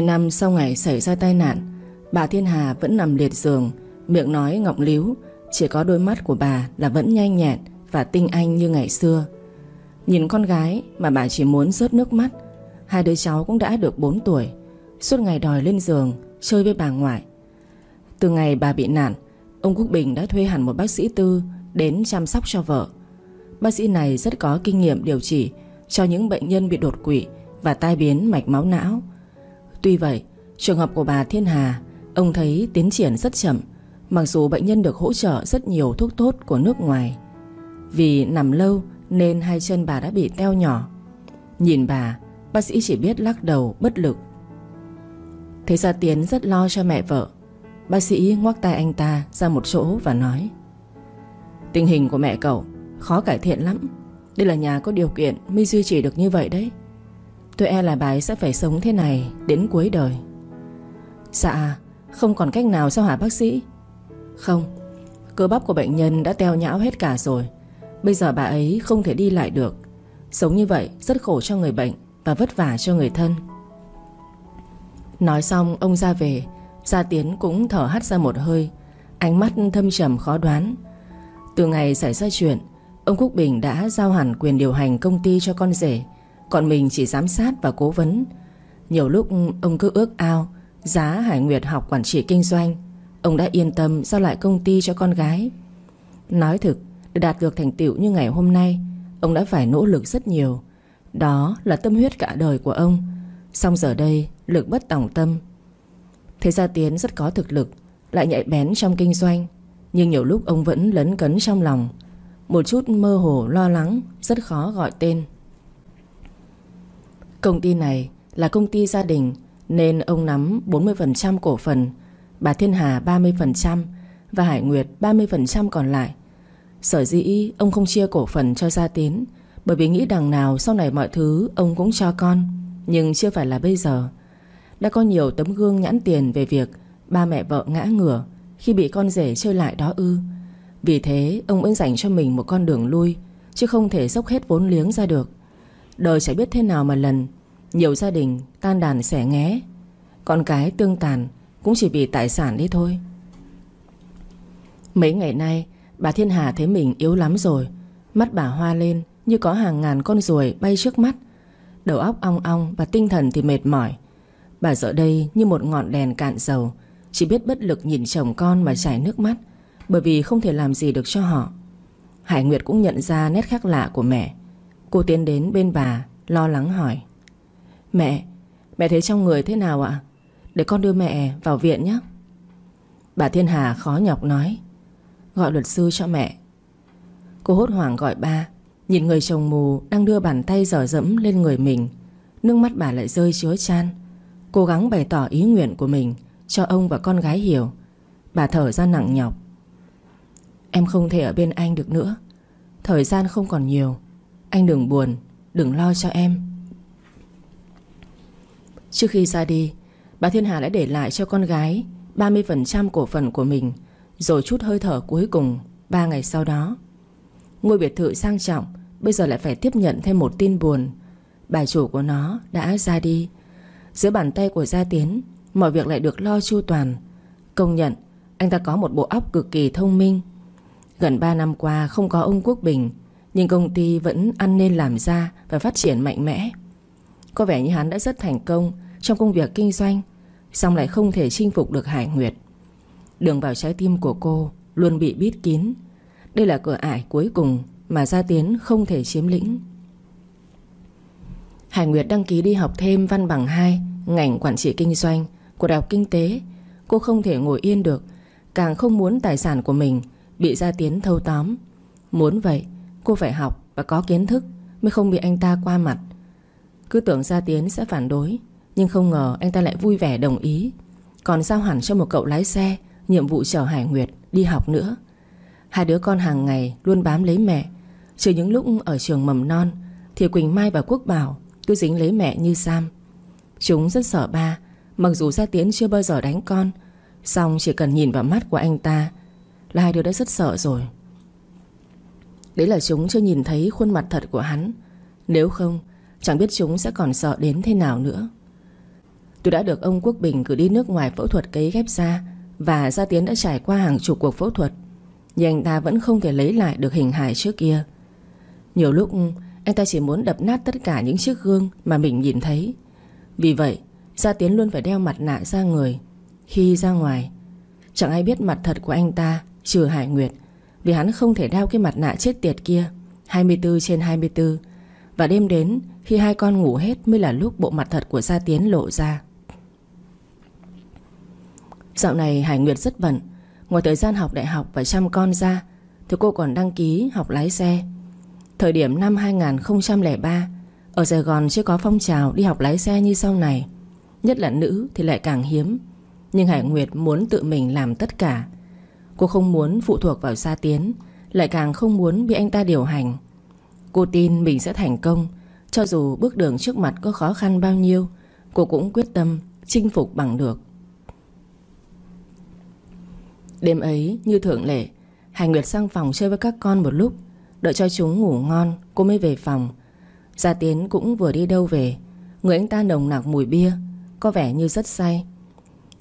Hai năm sau ngày xảy ra tai nạn, Bà Thiên Hà vẫn nằm liệt giường, Miệng nói ngọng líu, Chỉ có đôi mắt của bà là vẫn nhanh nhẹn Và tinh anh như ngày xưa. Nhìn con gái mà bà chỉ muốn rớt nước mắt, Hai đứa cháu cũng đã được 4 tuổi, Suốt ngày đòi lên giường, Chơi với bà ngoại. Từ ngày bà bị nạn, Ông Quốc Bình đã thuê hẳn một bác sĩ tư Đến chăm sóc cho vợ. Bác sĩ này rất có kinh nghiệm điều trị Cho những bệnh nhân bị đột quỵ Và tai biến mạch máu não. Tuy vậy, trường hợp của bà Thiên Hà, Ông thấy tiến triển rất chậm, Mặc dù bệnh nhân được hỗ trợ rất nhiều thuốc tốt của nước ngoài. Vì nằm lâu nên hai chân bà đã bị teo nhỏ. Nhìn bà, Bác sĩ chỉ biết lắc đầu bất lực. Thế ra Tiến rất lo cho mẹ vợ. Bác sĩ ngoắc tay anh ta ra một chỗ và nói, Tình hình của mẹ cậu Khó cải thiện lắm. Đây là nhà có điều kiện mới duy trì được như vậy đấy. Tôi e là bà ấy sẽ phải sống thế này Đến cuối đời. Dạ Không còn cách nào sao hả bác sĩ? Không, Cơ bắp của bệnh nhân đã teo nhão hết cả rồi. Bây giờ bà ấy không thể đi lại được. Sống như vậy rất khổ cho người bệnh Và vất vả cho người thân. Nói xong, ông ra về. Gia Tiến cũng thở hắt ra một hơi. Ánh mắt thâm trầm khó đoán. Từ ngày xảy ra chuyện, Ông Quốc Bình đã giao hẳn quyền điều hành công ty cho con rể. Còn mình chỉ giám sát và cố vấn. Nhiều lúc ông cứ ước ao, Giá Hải Nguyệt học quản trị kinh doanh. Ông đã yên tâm giao lại công ty cho con gái. Nói thực, Để đạt được thành tựu như ngày hôm nay, Ông đã phải nỗ lực rất nhiều. Đó là tâm huyết cả đời của ông. Xong giờ đây, lực bất tòng tâm. Thế Gia Tiến rất có thực lực, Lại nhạy bén trong kinh doanh. Nhưng nhiều lúc ông vẫn lấn cấn trong lòng. Một chút mơ hồ, lo lắng, Rất khó gọi tên. Công ty này là công ty gia đình Nên ông nắm 40% cổ phần, Bà Thiên Hà 30% Và Hải Nguyệt 30% còn lại. Sở dĩ ông không chia cổ phần cho Gia Tiến Bởi vì nghĩ đằng nào sau này mọi thứ ông cũng cho con, Nhưng chưa phải là bây giờ. Đã có nhiều tấm gương nhãn tiền về việc Ba mẹ vợ ngã ngửa Khi bị con rể chơi lại đó ư. Vì thế, ông vẫn dành cho mình một con đường lui, Chứ không thể dốc hết vốn liếng ra được. Đời sẽ biết thế nào mà lần Nhiều gia đình tan đàn xẻ nghé. Con cái tương tàn Cũng chỉ vì tài sản đi thôi. Mấy ngày nay, Bà Thiên Hà thấy mình yếu lắm rồi. Mắt bà hoa lên như có hàng ngàn con ruồi bay trước mắt. Đầu óc ong ong và tinh thần thì mệt mỏi. Bà giờ đây như một ngọn đèn cạn dầu, Chỉ biết bất lực nhìn chồng con mà chảy nước mắt, Bởi vì không thể làm gì được cho họ. Hải Nguyệt cũng nhận ra nét khác lạ của mẹ. Cô tiến đến bên bà Lo lắng hỏi. Mẹ, mẹ thấy trong người thế nào ạ? Để con đưa mẹ vào viện nhé. Bà Thiên Hà khó nhọc nói. Gọi luật sư cho mẹ. Cô hốt hoảng gọi ba. Nhìn người chồng mù đang đưa bàn tay dở dẫm lên người mình. Nước mắt bà lại rơi chứa chan. Cố gắng bày tỏ ý nguyện của mình Cho ông và con gái hiểu. Bà thở ra nặng nhọc. Em không thể ở bên anh được nữa. Thời gian không còn nhiều. Anh đừng buồn, Đừng lo cho em. Trước khi ra đi, Bà Thiên Hà đã để lại cho con gái 30% cổ phần của mình, Rồi chút hơi thở cuối cùng Ba ngày sau đó. Ngôi biệt thự sang trọng, Bây giờ lại phải tiếp nhận thêm một tin buồn. Bà chủ của nó đã ra đi. Giữa bàn tay của Gia Tiến, Mọi việc lại được lo chu toàn. Công nhận, anh ta có một bộ óc cực kỳ thông minh. Gần 3 năm qua không có ông Quốc Bình nhưng công ty vẫn ăn nên làm ra Và phát triển mạnh mẽ. Có vẻ như hắn đã rất thành công Trong công việc kinh doanh Xong lại không thể chinh phục được Hải Nguyệt. Đường vào trái tim của cô Luôn bị bít kín. Đây là cửa ải cuối cùng Mà Gia Tiến không thể chiếm lĩnh. Hải Nguyệt đăng ký đi học thêm văn bằng 2 Ngành quản trị kinh doanh Của Đại học Kinh tế. Cô không thể ngồi yên được, Càng không muốn tài sản của mình Bị Gia Tiến thâu tóm. Muốn vậy cô phải học và có kiến thức Mới không bị anh ta qua mặt. Cứ tưởng Gia Tiến sẽ phản đối, Nhưng không ngờ anh ta lại vui vẻ đồng ý. Còn giao hẳn cho một cậu lái xe, Nhiệm vụ chở Hải Nguyệt đi học nữa. Hai đứa con hàng ngày luôn bám lấy mẹ. Trừ những lúc ở trường mầm non, Thì Quỳnh Mai và Quốc Bảo Cứ dính lấy mẹ như Sam. Chúng rất sợ ba, Mặc dù Gia Tiến chưa bao giờ đánh con Xong chỉ cần nhìn vào mắt của anh ta Là hai đứa đã rất sợ rồi. Đấy là chúng chưa nhìn thấy khuôn mặt thật của hắn. Nếu không, Chẳng biết chúng sẽ còn sợ đến thế nào nữa. Tôi đã được ông Quốc Bình cử đi nước ngoài phẫu thuật cấy ghép da Và Gia Tiến đã trải qua hàng chục cuộc phẫu thuật, Nhưng anh ta vẫn không thể lấy lại được hình hài trước kia. Nhiều lúc, anh ta chỉ muốn đập nát tất cả những chiếc gương mà mình nhìn thấy. Vì vậy, Gia Tiến luôn phải đeo mặt nạ ra người Khi ra ngoài. Chẳng ai biết mặt thật của anh ta, Trừ Hải Nguyệt vì hắn không thể đeo cái mặt nạ chết tiệt kia. 24 trên 24 Và đêm đến, khi hai con ngủ hết Mới là lúc bộ mặt thật của Gia Tiến lộ ra. Dạo này Hải Nguyệt rất bận. Ngoài thời gian học đại học và chăm con ra, Thì cô còn đăng ký học lái xe. Thời điểm năm 2003 Ở Sài Gòn chưa có phong trào đi học lái xe như sau này. Nhất là nữ thì lại càng hiếm. Nhưng Hải Nguyệt muốn tự mình làm tất cả. Cô không muốn phụ thuộc vào Gia Tiến, Lại càng không muốn bị anh ta điều hành. Cô tin mình sẽ thành công, Cho dù bước đường trước mặt có khó khăn bao nhiêu, Cô cũng quyết tâm chinh phục bằng được. Đêm ấy, như thường lệ Hành Nguyệt sang phòng chơi với các con một lúc, Đợi cho chúng ngủ ngon, Cô mới về phòng. Gia Tiến cũng vừa đi đâu về, Người anh ta nồng nặc mùi bia, Có vẻ như rất say.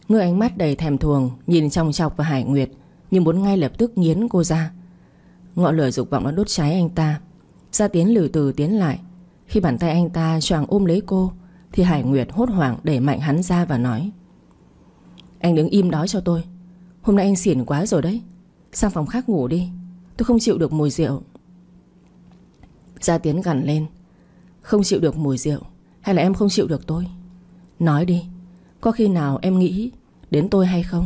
Người ánh mắt đầy thèm thuồng Nhìn trong chọc vào Hải Nguyệt nhưng muốn ngay lập tức nghiến cô ra. Ngọn lửa dục vọng nó đốt cháy anh ta. Gia Tiến lử từ tiến lại. Khi bàn tay anh ta choàng ôm lấy cô, Thì Hải Nguyệt hốt hoảng đẩy mạnh hắn ra và nói, Anh đứng im đó cho tôi. Hôm nay anh xỉn quá rồi đấy. Sang phòng khác ngủ đi. Tôi không chịu được mùi rượu. Gia Tiến gằn lên, Không chịu được mùi rượu, Hay là em không chịu được tôi? Nói đi, Có khi nào em nghĩ đến tôi hay không?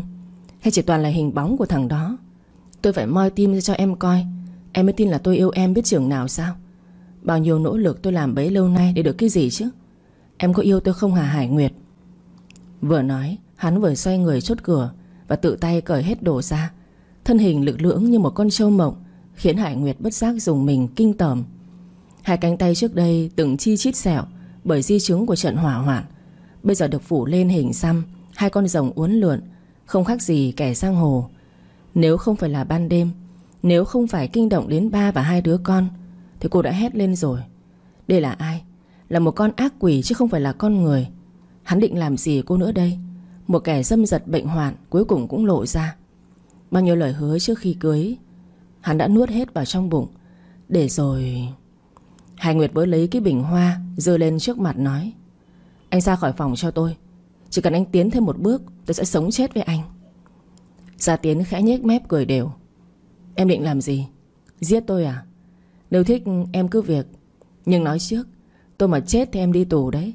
Hay chỉ toàn là hình bóng của thằng đó? Tôi phải moi tim ra cho em coi. Em mới tin là tôi yêu em, biết trường nào sao? Bao nhiêu nỗ lực tôi làm bấy lâu nay Để được cái gì chứ? Em có yêu tôi không hả Hải Nguyệt? Vừa nói, hắn vừa xoay người chốt cửa Và tự tay cởi hết đồ ra. Thân hình lực lưỡng như một con trâu mộng, Khiến Hải Nguyệt bất giác dùng mình kinh tởm. Hai cánh tay trước đây từng chi chít sẹo Bởi di chứng của trận hỏa hoạn. Bây giờ được phủ lên hình xăm, Hai con rồng uốn lượn không khác gì kẻ sang hồ. Nếu không phải là ban đêm, Nếu không phải kinh động đến ba và hai đứa con, Thì cô đã hét lên rồi. Đây là ai? Là một con ác quỷ chứ không phải là con người. Hắn định làm gì cô nữa đây? Một kẻ dâm giật bệnh hoạn Cuối cùng cũng lộ ra. Bao nhiêu lời hứa trước khi cưới, Hắn đã nuốt hết vào trong bụng. Để rồi Hải Nguyệt vỡ lấy cái bình hoa Dơ lên trước mặt nói, Anh ra khỏi phòng cho tôi. Chỉ cần anh tiến thêm một bước, Tôi sẽ sống chết với anh. Gia Tiến khẽ nhếch mép cười đều. Em định làm gì? Giết tôi à? Nếu thích, em cứ việc. Nhưng nói trước, Tôi mà chết thì em đi tù đấy.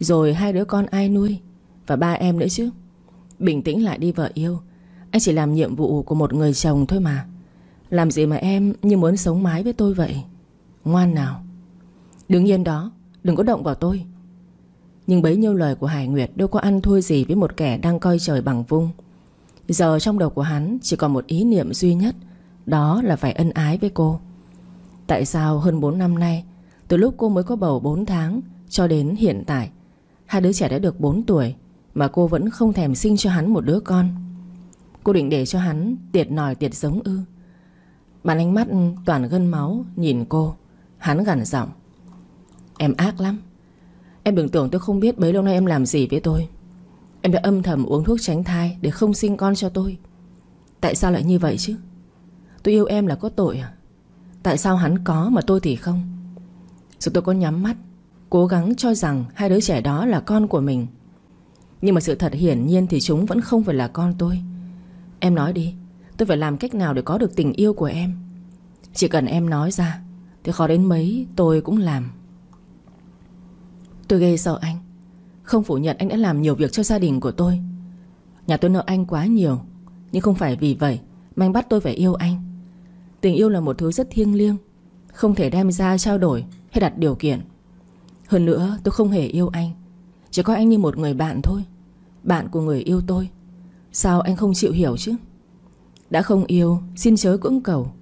Rồi hai đứa con ai nuôi? Và ba em nữa chứ. Bình tĩnh lại đi vợ yêu. Anh chỉ làm nhiệm vụ của một người chồng thôi mà. Làm gì mà em như muốn sống mái với tôi vậy? Ngoan nào. Đứng yên đó, Đừng có động vào tôi. Nhưng bấy nhiêu lời của Hải Nguyệt Đâu có ăn thua gì với một kẻ đang coi trời bằng vung. Giờ trong đầu của hắn Chỉ còn một ý niệm duy nhất, Đó là phải ân ái với cô. Tại sao hơn 4 năm nay, Từ lúc cô mới có bầu 4 tháng Cho đến hiện tại, Hai đứa trẻ đã được 4 tuổi Mà cô vẫn không thèm sinh cho hắn một đứa con? Cô định để cho hắn Tiệt nòi tiệt giống ư? Bàn ánh mắt toàn gân máu Nhìn cô, Hắn gằn giọng. Em ác lắm. Em đừng tưởng tôi không biết bấy lâu nay em làm gì với tôi. Em đã âm thầm uống thuốc tránh thai Để không sinh con cho tôi. Tại sao lại như vậy chứ? Tôi yêu em là có tội à? Tại sao hắn có mà tôi thì không? Rồi tôi có nhắm mắt, Cố gắng cho rằng hai đứa trẻ đó là con của mình, Nhưng mà sự thật hiển nhiên Thì chúng vẫn không phải là con tôi. Em nói đi, Tôi phải làm cách nào để có được tình yêu của em? Chỉ cần em nói ra, Thì khó đến mấy tôi cũng làm. Tôi ghê sợ anh. Không phủ nhận anh đã làm nhiều việc cho gia đình của tôi. Nhà tôi nợ anh quá nhiều, Nhưng không phải vì vậy Mà anh bắt tôi phải yêu anh. Tình yêu là một thứ rất thiêng liêng, Không thể đem ra trao đổi hay đặt điều kiện. Hơn nữa, tôi không hề yêu anh, Chỉ coi anh như một người bạn thôi, Bạn của người yêu tôi. Sao anh không chịu hiểu chứ? Đã không yêu, Xin chớ cưỡng cầu.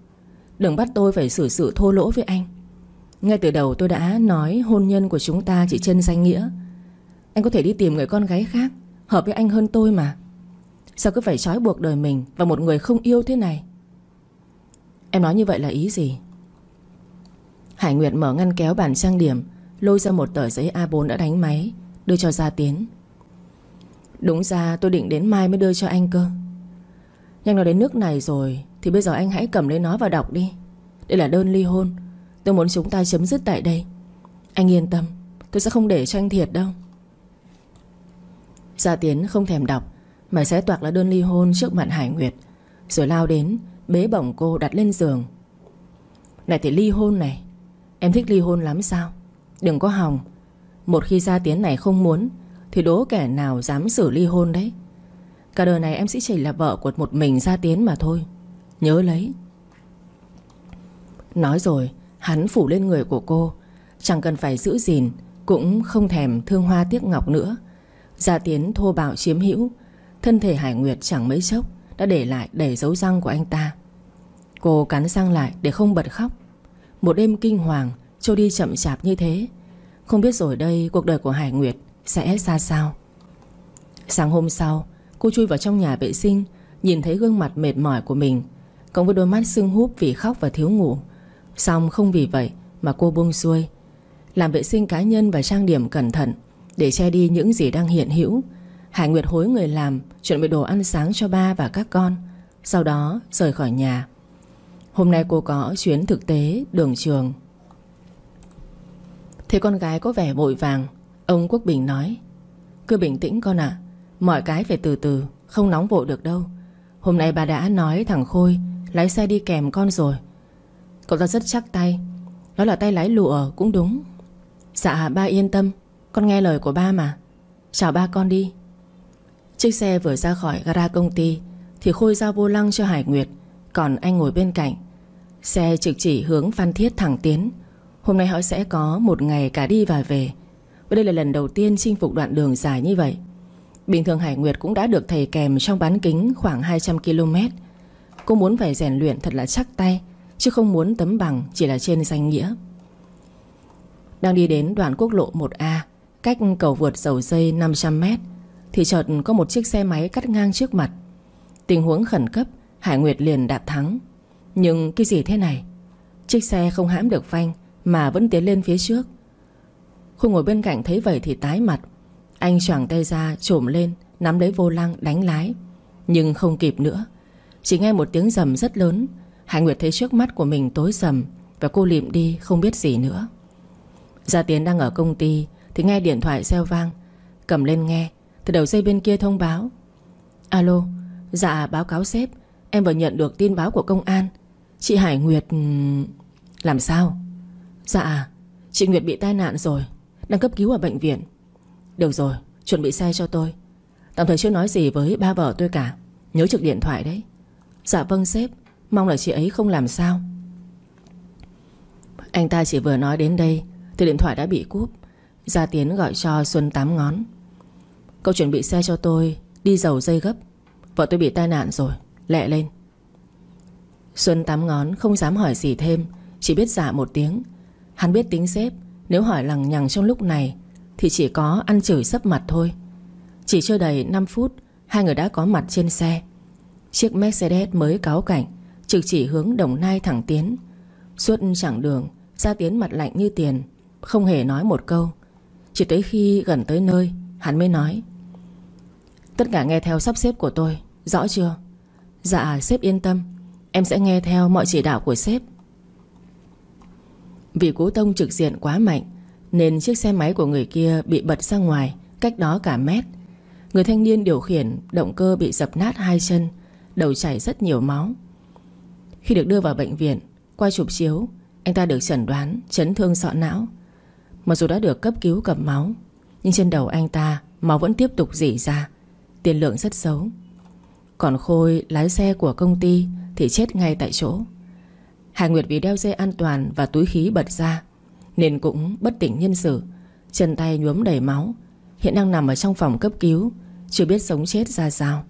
Đừng bắt tôi phải xử sự thô lỗ với anh ngay từ đầu tôi đã nói hôn nhân của chúng ta chỉ chân danh nghĩa. Anh có thể đi tìm người con gái khác, Hợp với anh hơn tôi mà. Sao cứ phải trói buộc đời mình Và một người không yêu thế này? Em nói như vậy là ý gì? Hải Nguyệt mở ngăn kéo bàn trang điểm, Lôi ra một tờ giấy A4 đã đánh máy, Đưa cho Gia Tiến. Đúng ra tôi định đến mai mới đưa cho anh cơ. Nhưng nó đến nước này rồi, Thì bây giờ anh hãy cầm lấy nó và đọc đi. Đây là đơn ly hôn Tôi muốn chúng ta chấm dứt tại đây. Anh yên tâm, Tôi sẽ không để cho anh thiệt đâu. Gia Tiến không thèm đọc, Mà sẽ toạc là đơn ly hôn trước mặt Hải Nguyệt, Rồi lao đến, Bế bổng cô đặt lên giường. Này thì ly hôn này, Em thích ly hôn lắm sao? Đừng có hòng. Một khi Gia Tiến này không muốn, Thì đố kẻ nào dám xử ly hôn đấy? Cả đời này em sẽ chỉ là vợ của một mình Gia Tiến mà thôi. Nhớ lấy. Nói rồi Hắn phủ lên người của cô. Chẳng cần phải giữ gìn, Cũng không thèm thương hoa tiếc ngọc nữa. Gia Tiến thô bạo chiếm hữu, Thân thể Hải Nguyệt chẳng mấy chốc Đã để lại đầy dấu răng của anh ta. Cô cắn răng lại để không bật khóc. Một đêm kinh hoàng Trôi đi chậm chạp như thế. Không biết rồi đây cuộc đời của Hải Nguyệt Sẽ ra sao. Sáng hôm sau, Cô chui vào trong nhà vệ sinh, Nhìn thấy gương mặt mệt mỏi của mình. Cộng với đôi mắt sưng húp vì khóc và thiếu ngủ Xong không vì vậy mà cô buông xuôi, Làm vệ sinh cá nhân và trang điểm cẩn thận Để che đi những gì đang hiện hữu. Hải Nguyệt hối người làm, Chuẩn bị đồ ăn sáng cho ba và các con, Sau đó rời khỏi nhà. Hôm nay cô có chuyến thực tế đường trường. Thế con gái có vẻ vội vàng, Ông Quốc Bình nói, Cứ bình tĩnh con ạ, Mọi cái phải từ từ, Không nóng vội được đâu. Hôm nay bà đã nói thằng Khôi Lái xe đi kèm con rồi Cậu ta rất chắc tay. Đó là tay lái lụa, cũng đúng. Dạ ba yên tâm. Con nghe lời của ba mà. Chào ba con đi. Chiếc xe vừa ra khỏi gara công ty, Thì Khôi giao vô lăng cho Hải Nguyệt. Còn anh ngồi bên cạnh. Xe trực chỉ hướng Phan Thiết thẳng tiến. Hôm nay họ sẽ có một ngày cả đi và về. Và đây là lần đầu tiên chinh phục đoạn đường dài như vậy. Bình thường Hải Nguyệt cũng đã được thầy kèm trong bán kính khoảng 200 km Cô muốn phải rèn luyện thật là chắc tay. Chứ không muốn tấm bằng chỉ là trên danh nghĩa. Đang đi đến đoạn quốc lộ 1A Cách cầu vượt dầu dây 500m Thì chợt có một chiếc xe máy cắt ngang trước mặt. Tình huống khẩn cấp, Hải Nguyệt liền đạp thắng. Nhưng cái gì thế này? Chiếc xe không hãm được phanh Mà vẫn tiến lên phía trước. Khung ngồi bên cạnh thấy vậy thì tái mặt. Anh choàng tay ra trộm lên, Nắm lấy vô lăng, đánh lái. Nhưng không kịp nữa. Chỉ nghe một tiếng rầm rất lớn Hải Nguyệt thấy trước mắt của mình tối sầm Và cô lịm đi, không biết gì nữa. Gia Tiến đang ở công ty Thì nghe điện thoại reo vang. Cầm lên nghe, Từ đầu dây bên kia thông báo. Alo Dạ báo cáo sếp. Em vừa nhận được tin báo của công an. Chị Hải Nguyệt... Ừ, làm sao? Dạ Chị Nguyệt bị tai nạn rồi, Đang cấp cứu ở bệnh viện. Được rồi, Chuẩn bị xe cho tôi. Tạm thời chưa nói gì với ba vợ tôi cả. Nhớ trực điện thoại đấy. Dạ vâng sếp. Mong là chị ấy không làm sao. Anh ta chỉ vừa nói đến đây, Thì điện thoại đã bị cúp. Gia Tiến gọi cho Xuân tám ngón. Cậu chuẩn bị xe cho tôi, Đi dầu dây gấp. Vợ tôi bị tai nạn rồi, Lẹ lên. Xuân tám ngón không dám hỏi gì thêm, Chỉ biết dạ một tiếng. Hắn biết tính xếp, Nếu hỏi lằng nhằng trong lúc này, Thì chỉ có ăn chửi sấp mặt thôi. Chỉ chưa đầy 5 phút, Hai người đã có mặt trên xe. Chiếc Mercedes mới cáo cảnh. Trực chỉ hướng Đồng Nai thẳng tiến. Suốt chặng đường, Gia Tiến mặt lạnh như tiền, Không hề nói một câu. Chỉ tới khi gần tới nơi, Hắn mới nói, Tất cả nghe theo sắp xếp của tôi, Rõ chưa? Dạ sếp yên tâm, Em sẽ nghe theo mọi chỉ đạo của sếp. Vì cú tông trực diện quá mạnh, Nên chiếc xe máy của người kia Bị bật ra ngoài, Cách đó cả mét. Người thanh niên điều khiển Động cơ bị dập nát hai chân, Đầu chảy rất nhiều máu khi được đưa vào bệnh viện, Qua chụp chiếu, Anh ta được chẩn đoán chấn thương sọ não. Mặc dù đã được cấp cứu cầm máu, Nhưng trên đầu anh ta, Máu vẫn tiếp tục dỉ ra, Tiền lượng rất xấu. Còn Khôi, lái xe của công ty, Thì chết ngay tại chỗ. Hải Nguyệt vì đeo dây an toàn Và túi khí bật ra, Nên cũng bất tỉnh nhân sự, Chân tay nhuốm đầy máu, Hiện đang nằm ở trong phòng cấp cứu, Chưa biết sống chết ra sao.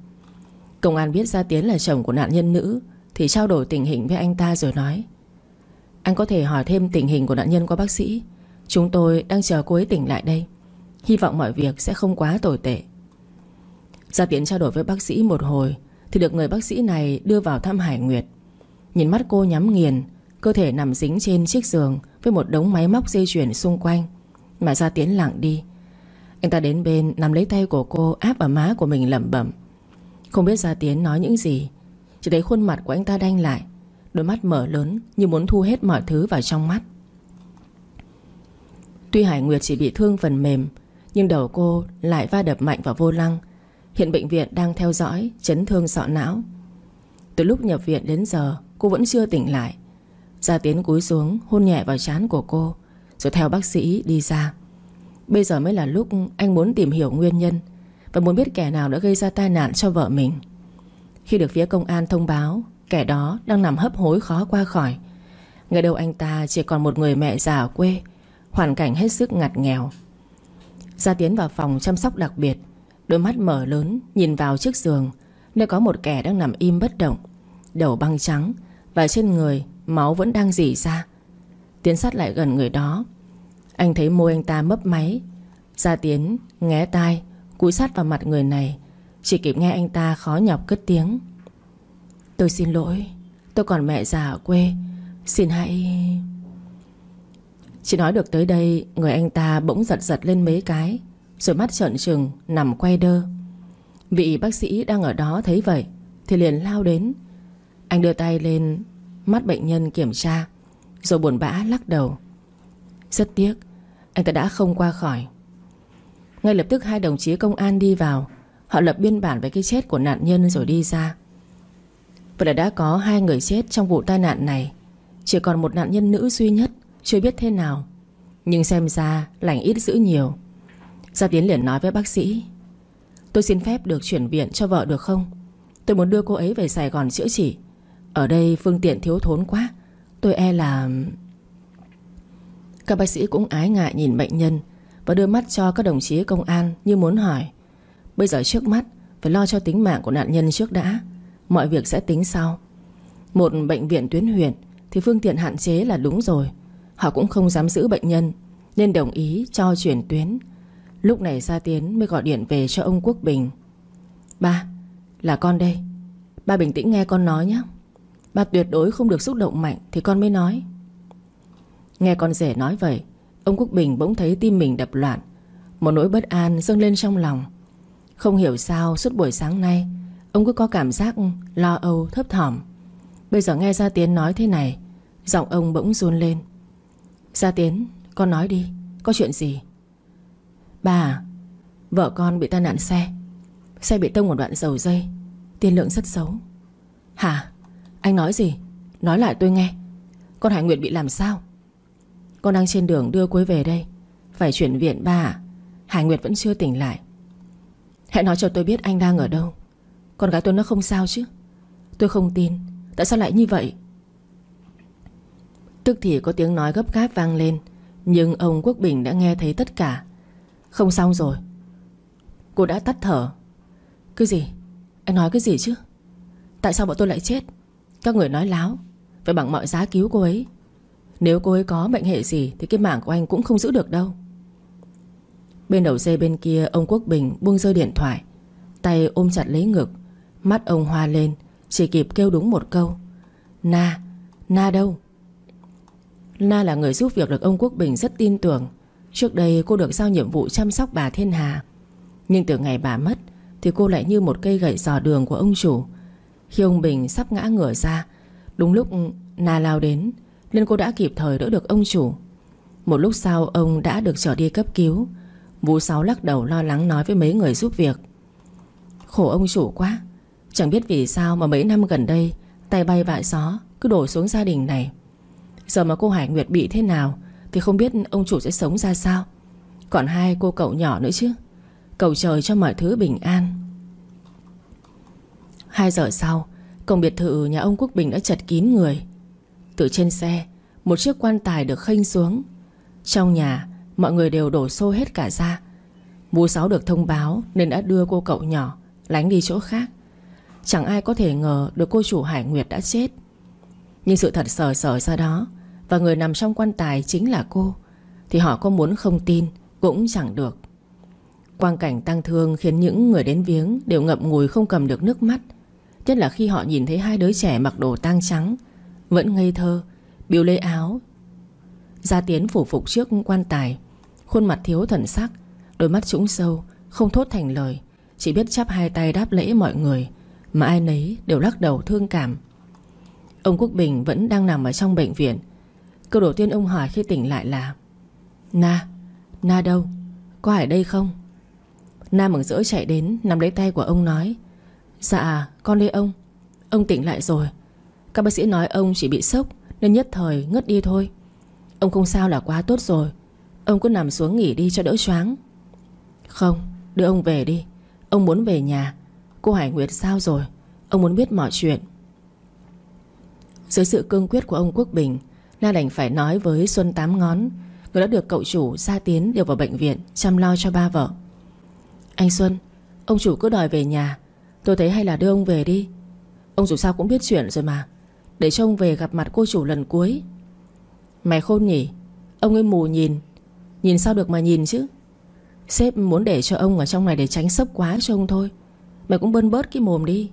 Công an biết Gia Tiến là chồng của nạn nhân nữ thì trao đổi tình hình với anh ta rồi nói. Anh có thể hỏi thêm tình hình của nạn nhân qua bác sĩ. Chúng tôi đang chờ cô ấy tỉnh lại đây. Hy vọng mọi việc sẽ không quá tồi tệ. Gia Tiến trao đổi với bác sĩ một hồi, Thì được người bác sĩ này đưa vào thăm Hải Nguyệt. Nhìn mắt cô nhắm nghiền, Cơ thể nằm dính trên chiếc giường Với một đống máy móc dây chuyển xung quanh, Mà Gia Tiến lặng đi. Anh ta đến bên nắm lấy tay của cô Áp vào má của mình lẩm bẩm. Không biết Gia Tiến nói những gì chỉ thấy khuôn mặt của anh ta đanh lại, Đôi mắt mở lớn Như muốn thu hết mọi thứ vào trong mắt. Tuy Hải Nguyệt chỉ bị thương phần mềm, Nhưng đầu cô lại va đập mạnh vào vô lăng. Hiện bệnh viện đang theo dõi, Chấn thương sọ não. Từ lúc nhập viện đến giờ, Cô vẫn chưa tỉnh lại. Gia Tiến cúi xuống, hôn nhẹ vào trán của cô, Rồi theo bác sĩ đi ra. Bây giờ mới là lúc anh muốn tìm hiểu nguyên nhân Và muốn biết kẻ nào đã gây ra tai nạn cho vợ mình. Khi được phía công an thông báo, Kẻ đó đang nằm hấp hối khó qua khỏi. Ngày đầu anh ta chỉ còn một người mẹ già ở quê, Hoàn cảnh hết sức ngặt nghèo. Gia Tiến vào phòng chăm sóc đặc biệt, Đôi mắt mở lớn Nhìn vào chiếc giường, Nơi có một kẻ đang nằm im bất động, Đầu băng trắng Và trên người máu vẫn đang dỉ ra. Tiến sát lại gần người đó. Anh thấy môi anh ta mấp máy. Gia Tiến nghe tai, Cúi sát vào mặt người này chỉ kịp nghe anh ta khó nhọc cất tiếng. Tôi xin lỗi, Tôi còn mẹ già ở quê. Xin hãy... Chỉ nói được tới đây, Người anh ta bỗng giật giật lên mấy cái, Rồi mắt trợn trừng, Nằm quay đơ. Vị bác sĩ đang ở đó thấy vậy, Thì liền lao đến. Anh đưa tay lên, Mắt bệnh nhân kiểm tra, Rồi buồn bã lắc đầu. Rất tiếc, Anh ta đã không qua khỏi. Ngay lập tức hai đồng chí công an đi vào. Họ lập biên bản về cái chết của nạn nhân rồi đi ra. Vậy là đã có hai người chết trong vụ tai nạn này. Chỉ còn một nạn nhân nữ duy nhất, Chưa biết thế nào. Nhưng xem ra lành ít giữ nhiều. Gia Tiến liền nói với bác sĩ, Tôi xin phép được chuyển viện cho vợ được không? Tôi muốn đưa cô ấy về Sài Gòn chữa trị. Ở đây phương tiện thiếu thốn quá. Tôi e là Các bác sĩ cũng ái ngại nhìn bệnh nhân Và đưa mắt cho các đồng chí công an Như muốn hỏi Bây giờ trước mắt, Phải lo cho tính mạng của nạn nhân trước đã. Mọi việc sẽ tính sau. Một bệnh viện tuyến huyện Thì phương tiện hạn chế là đúng rồi. Họ cũng không dám giữ bệnh nhân, Nên đồng ý cho chuyển tuyến. Lúc này Gia Tiến mới gọi điện về cho ông Quốc Bình. Ba, Là con đây. Ba bình tĩnh nghe con nói nhé. Ba tuyệt đối không được xúc động mạnh Thì con mới nói. Nghe con rể nói vậy, Ông Quốc Bình bỗng thấy tim mình đập loạn. Một nỗi bất an dâng lên trong lòng. Không hiểu sao suốt buổi sáng nay, Ông cứ có cảm giác lo âu, thấp thỏm. Bây giờ nghe Gia Tiến nói thế này, Giọng ông bỗng run lên. Gia Tiến, con nói đi, Có chuyện gì? Ba à Vợ con bị tai nạn xe. Xe bị tông một đoạn dầu dây Tiên lượng rất xấu. Hả? Anh nói gì? Nói lại tôi nghe. Con Hải Nguyệt bị làm sao? Con đang trên đường đưa cuối về đây. Phải chuyển viện ba à Hải Nguyệt vẫn chưa tỉnh lại. Hãy nói cho tôi biết anh đang ở đâu. Con gái tôi nó không sao chứ? Tôi không tin. Tại sao lại như vậy? Tức thì có tiếng nói gấp gáp vang lên, Nhưng ông Quốc Bình đã nghe thấy tất cả. Không xong rồi. Cô đã tắt thở. Cái gì? Anh nói cái gì chứ? Tại sao bọn tôi lại chết? Các người nói láo. Phải bằng mọi giá cứu cô ấy. Nếu cô ấy có bệnh hệ gì Thì cái mạng của anh cũng không giữ được đâu. Bên đầu dây bên kia Ông Quốc Bình buông rơi điện thoại. Tay ôm chặt lấy ngực. Mắt ông hoa lên Chỉ kịp kêu đúng một câu. Na, Na đâu? Na là người giúp việc được ông Quốc Bình rất tin tưởng. Trước đây cô được giao nhiệm vụ chăm sóc bà Thiên Hà. Nhưng từ ngày bà mất Thì cô lại như một cây gậy dò đường của ông chủ. Khi ông Bình sắp ngã ngửa ra Đúng lúc Na lao đến Nên cô đã kịp thời đỡ được ông chủ. Một lúc sau ông đã được trở đi cấp cứu. Vũ Sáu lắc đầu lo lắng nói với mấy người giúp việc. Khổ ông chủ quá, Chẳng biết vì sao mà mấy năm gần đây, Tay bay vạ gió, Cứ đổ xuống gia đình này. Giờ mà cô Hải Nguyệt bị thế nào Thì không biết ông chủ sẽ sống ra sao. Còn hai cô cậu nhỏ nữa chứ, Cầu trời cho mọi thứ bình an. Hai giờ sau Cổng biệt thự nhà ông Quốc Bình đã chật kín người. Từ trên xe, Một chiếc quan tài được khênh xuống. Trong nhà Mọi người đều đổ xô hết cả ra. Bố Sáu được thông báo Nên đã đưa cô cậu nhỏ Lánh đi chỗ khác. Chẳng ai có thể ngờ được cô chủ Hải Nguyệt đã chết. Nhưng sự thật sờ sờ ra đó Và người nằm trong quan tài chính là cô, Thì họ có muốn không tin Cũng chẳng được. Quang cảnh tăng thương khiến những người đến viếng Đều ngậm ngùi không cầm được nước mắt. Nhất là khi họ nhìn thấy hai đứa trẻ mặc đồ tang trắng, Vẫn ngây thơ Biêu lấy áo Gia Tiến phủ phục trước quan tài. Khuôn mặt thiếu thần sắc, Đôi mắt trũng sâu, Không thốt thành lời. Chỉ biết chắp hai tay đáp lễ mọi người, Mà ai nấy đều lắc đầu thương cảm. Ông Quốc Bình vẫn đang nằm ở trong bệnh viện. Câu đầu tiên ông hỏi khi tỉnh lại là, Na Na đâu? Có ở đây không? Na mừng rỡ chạy đến, Nắm lấy tay của ông nói Dạ con đây ông. Ông tỉnh lại rồi. Các bác sĩ nói ông chỉ bị sốc, Nên nhất thời ngất đi thôi. Ông không sao là quá tốt rồi. Ông cứ nằm xuống nghỉ đi cho đỡ choáng. Không, đưa ông về đi. Ông muốn về nhà. Cô Hải Nguyệt sao rồi? Ông muốn biết mọi chuyện. Dưới sự cương quyết của ông Quốc Bình, Na đành phải nói với Xuân Tám Ngón, Người đã được cậu chủ Gia Tiến đưa vào bệnh viện Chăm lo cho ba vợ. Anh Xuân, Ông chủ cứ đòi về nhà. Tôi thấy hay là đưa ông về đi. Ông dù sao cũng biết chuyện rồi mà. Để cho ông về gặp mặt cô chủ lần cuối. Mày khôn nhỉ? Ông ấy mù nhìn. Nhìn sao được mà nhìn chứ? Sếp muốn để cho ông ở trong này để tránh sốc quá cho ông thôi. Mày cũng bơn bớt cái mồm đi.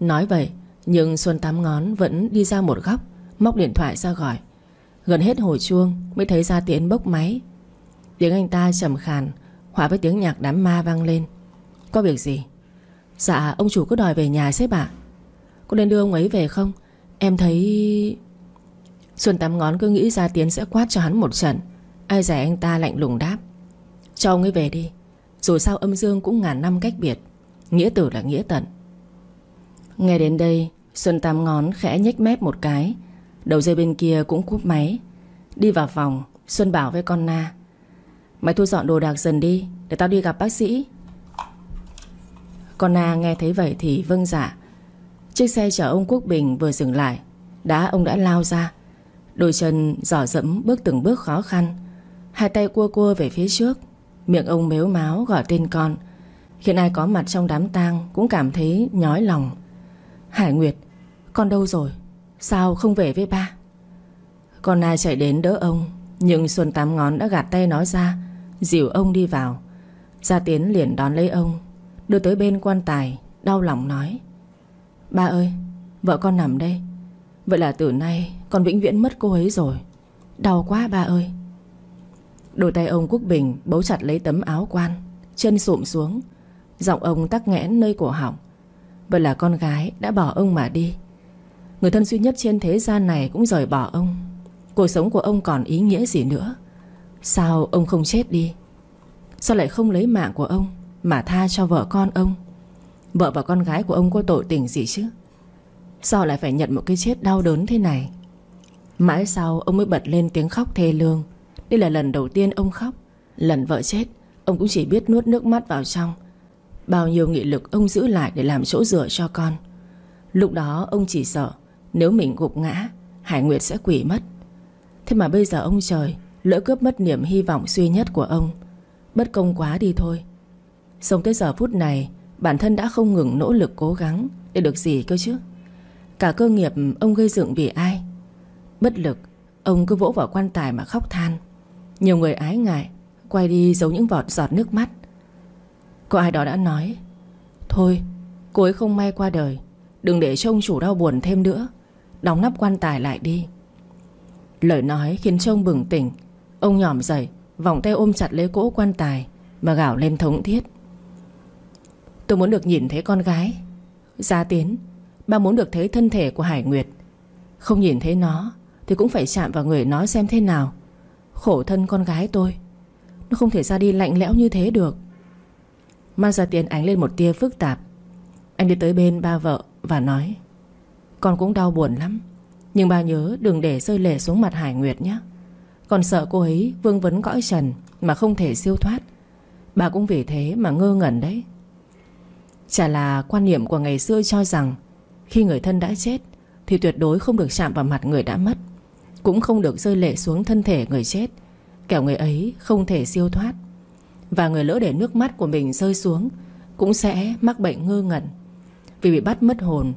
Nói vậy, Nhưng Xuân Tám Ngón vẫn đi ra một góc, Móc điện thoại ra gọi. Gần hết hồi chuông mới thấy ra tiến bốc máy. Tiếng anh ta trầm khàn, Hòa với tiếng nhạc đám ma vang lên. Có việc gì? Dạ ông chủ cứ đòi về nhà sếp ạ. Có nên đưa ông ấy về không? Em thấy Xuân tắm Ngón cứ nghĩ ra Tiến sẽ quát cho hắn một trận. Ai rẻ anh ta lạnh lùng đáp. Cho ông ấy về đi. Dù sao âm dương cũng ngàn năm cách biệt. Nghĩa tử là nghĩa tận. Nghe đến đây, Xuân Tám Ngón khẽ nhếch mép một cái. Đầu dây bên kia cũng cúp máy. Đi vào phòng, Xuân bảo với con Na. Mày thu dọn đồ đạc dần đi, Để tao đi gặp bác sĩ. Con Na nghe thấy vậy thì vâng dạ. Chiếc xe chở ông Quốc Bình vừa dừng lại. Đã, ông đã lao ra. Đôi chân giỏ dẫm bước từng bước khó khăn. Hai tay cua cua về phía trước. Miệng ông mếu máu gọi tên con. Khiến ai có mặt trong đám tang Cũng cảm thấy nhói lòng. Hải Nguyệt, Con đâu rồi? Sao không về với ba? Con Na chạy đến đỡ ông, Nhưng Xuân Tám Ngón đã gạt tay nó ra, Dìu ông đi vào. Gia Tiến liền đón lấy ông, Đưa tới bên quan tài, Đau lòng nói. Ba ơi, Vợ con nằm đây. Vậy là từ nay con vĩnh viễn mất cô ấy rồi. Đau quá ba ơi. Đôi tay ông Quốc Bình bấu chặt lấy tấm áo quan, Chân sụm xuống. Giọng ông tắc nghẽn nơi cổ họng. Vậy là con gái đã bỏ ông mà đi. Người thân duy nhất trên thế gian này Cũng rời bỏ ông. Cuộc sống của ông còn ý nghĩa gì nữa? Sao ông không chết đi? Sao lại không lấy mạng của ông Mà tha cho vợ con ông? Vợ và con gái của ông có tội tình gì chứ? Sao lại phải nhận một cái chết đau đớn thế này? Mãi sau, ông mới bật lên tiếng khóc thê lương. Đây là lần đầu tiên ông khóc. Lần vợ chết, Ông cũng chỉ biết nuốt nước mắt vào trong. Bao nhiêu nghị lực ông giữ lại để làm chỗ dựa cho con. Lúc đó, ông chỉ sợ Nếu mình gục ngã, Hải Nguyệt sẽ quỷ mất. Thế mà bây giờ ông trời, Lỡ cướp mất niềm hy vọng duy nhất của ông, Bất công quá đi thôi. Sống tới giờ phút này, Bản thân đã không ngừng nỗ lực cố gắng Để được gì cơ chứ? Cả cơ nghiệp ông gây dựng vì ai? Bất lực, Ông cứ vỗ vào quan tài mà khóc than. Nhiều người ái ngại, Quay đi giấu những vọt giọt nước mắt. Có ai đó đã nói, Thôi, cô ấy không may qua đời, Đừng để trông chủ đau buồn thêm nữa, Đóng nắp quan tài lại đi. Lời nói khiến trông bừng tỉnh. Ông nhỏm dậy, Vòng tay ôm chặt lấy cỗ quan tài Mà gào lên thống thiết. Tôi muốn được nhìn thấy con gái. Gia Tiến, Ba muốn được thấy thân thể của Hải Nguyệt. Không nhìn thấy nó thì cũng phải chạm vào người nó xem thế nào. Khổ thân con gái tôi, Nó không thể ra đi lạnh lẽo như thế được. Ma ra Tiến ánh lên một tia phức tạp. Anh đi tới bên ba vợ Và nói, Con cũng đau buồn lắm, Nhưng ba nhớ đừng để rơi lệ xuống mặt Hải Nguyệt nhé. Còn sợ cô ấy vương vấn cõi trần Mà không thể siêu thoát Bà cũng vì thế mà ngơ ngẩn đấy. Chả là quan niệm của ngày xưa cho rằng khi người thân đã chết Thì tuyệt đối không được chạm vào mặt người đã mất. Cũng không được rơi lệ xuống thân thể người chết. Kẻo người ấy không thể siêu thoát. Và người lỡ để nước mắt của mình rơi xuống Cũng sẽ mắc bệnh ngơ ngẩn. Vì bị bắt mất hồn,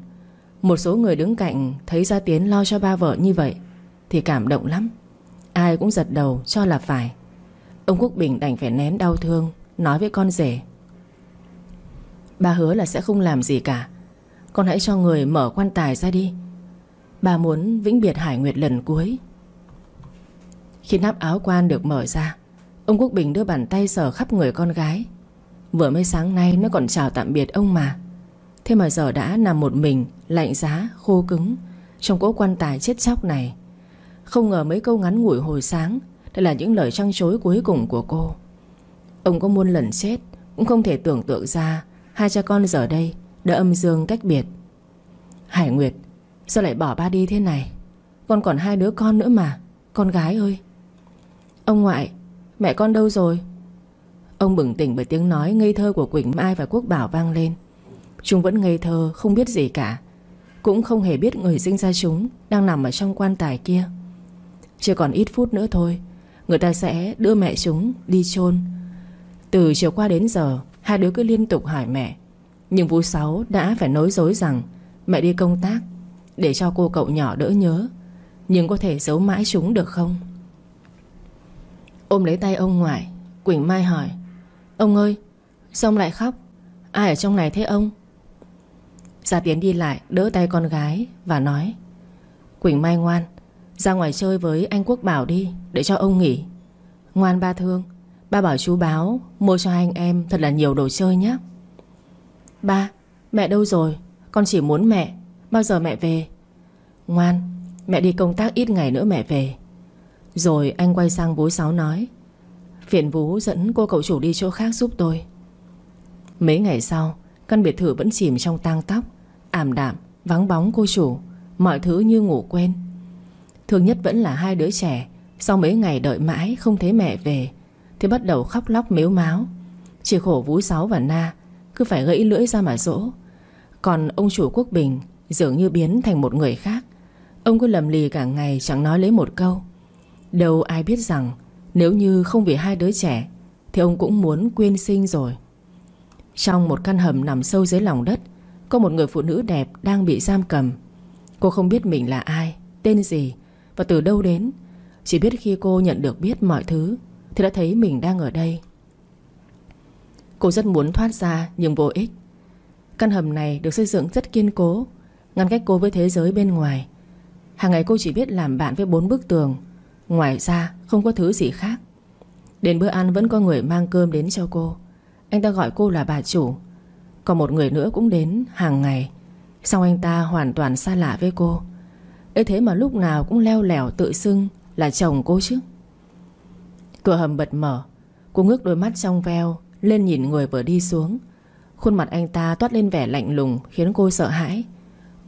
Một số người đứng cạnh Thấy Gia Tiến lo cho ba vợ như vậy Thì cảm động lắm. Ai cũng giật đầu cho là phải. Ông Quốc Bình đành phải nén đau thương, Nói với con rể. Ba hứa là sẽ không làm gì cả. Con hãy cho người mở quan tài ra đi. Bà muốn vĩnh biệt Hải Nguyệt lần cuối. Khi nắp áo quan được mở ra Ông Quốc Bình đưa bàn tay sờ khắp người con gái. Vừa mới sáng nay nó còn chào tạm biệt ông mà. Thế mà giờ đã nằm một mình Lạnh giá, khô cứng Trong cỗ quan tài chết chóc này. Không ngờ mấy câu ngắn ngủi hồi sáng Đây là những lời trăng chối cuối cùng của cô. Ông có muôn lần chết Cũng không thể tưởng tượng ra Hai cha con giờ đây đã âm dương cách biệt. Hải Nguyệt Sao lại bỏ ba đi thế này? Con còn hai đứa con nữa mà. Con gái ơi. Ông ngoại, Mẹ con đâu rồi? Ông bừng tỉnh bởi tiếng nói ngây thơ của Quỳnh Mai và Quốc Bảo vang lên. Chúng vẫn ngây thơ, không biết gì cả. Cũng không hề biết người sinh ra chúng Đang nằm ở trong quan tài kia. Chỉ còn ít phút nữa thôi, Người ta sẽ đưa mẹ chúng đi chôn. Từ chiều qua đến giờ, Hai đứa cứ liên tục hỏi mẹ. Nhưng Vũ Sáu đã phải nói dối rằng Mẹ đi công tác. Để cho cô cậu nhỏ đỡ nhớ. Nhưng có thể giấu mãi chúng được không? Ôm lấy tay ông ngoại, Quỳnh Mai hỏi, Ông ơi, Sao ông lại khóc? Ai ở trong này thế ông? Gia Tiến đi lại, đỡ tay con gái Và nói, Quỳnh Mai ngoan, Ra ngoài chơi với anh Quốc Bảo đi, Để cho ông nghỉ. Ngoan ba thương, Ba bảo chú báo Mua cho hai anh em thật là nhiều đồ chơi nhé Ba, Mẹ đâu rồi? Con chỉ muốn mẹ. Bao giờ mẹ về? Ngoan Mẹ đi công tác ít ngày nữa mẹ về. Rồi anh quay sang bố Sáu nói Phiền Vú dẫn cô cậu chủ đi chỗ khác giúp tôi. Mấy ngày sau Căn biệt thự vẫn chìm trong tang tóc Ảm đạm, vắng bóng cô chủ Mọi thứ như ngủ quên. Thương nhất vẫn là hai đứa trẻ Sau mấy ngày đợi mãi không thấy mẹ về Thì bắt đầu khóc lóc mếu máo Chỉ khổ Vú Sáu và Na Cứ phải gãy lưỡi ra mà dỗ. Còn ông chủ Quốc Bình Dường như biến thành một người khác. Ông cứ lầm lì cả ngày chẳng nói lấy một câu. Đâu ai biết rằng, Nếu như không vì hai đứa trẻ, Thì ông cũng muốn quyên sinh rồi. Trong một căn hầm nằm sâu dưới lòng đất, Có một người phụ nữ đẹp đang bị giam cầm. Cô không biết mình là ai, Tên gì Và từ đâu đến. Chỉ biết khi cô nhận được biết mọi thứ, Thì đã thấy mình đang ở đây. Cô rất muốn thoát ra, Nhưng vô ích. Căn hầm này được xây dựng rất kiên cố Ngăn cách cô với thế giới bên ngoài. Hàng ngày cô chỉ biết làm bạn với bốn bức tường. Ngoài ra, không có thứ gì khác. Đến bữa ăn vẫn có người mang cơm đến cho cô. Anh ta gọi cô là bà chủ. Còn một người nữa cũng đến hàng ngày. Xong anh ta hoàn toàn xa lạ với cô. Ấy thế mà lúc nào cũng leo lẻo tự xưng Là chồng cô chứ? Cửa hầm bật mở. Cô ngước đôi mắt trong veo, Lên nhìn người vừa đi xuống. Khuôn mặt anh ta toát lên vẻ lạnh lùng, Khiến cô sợ hãi.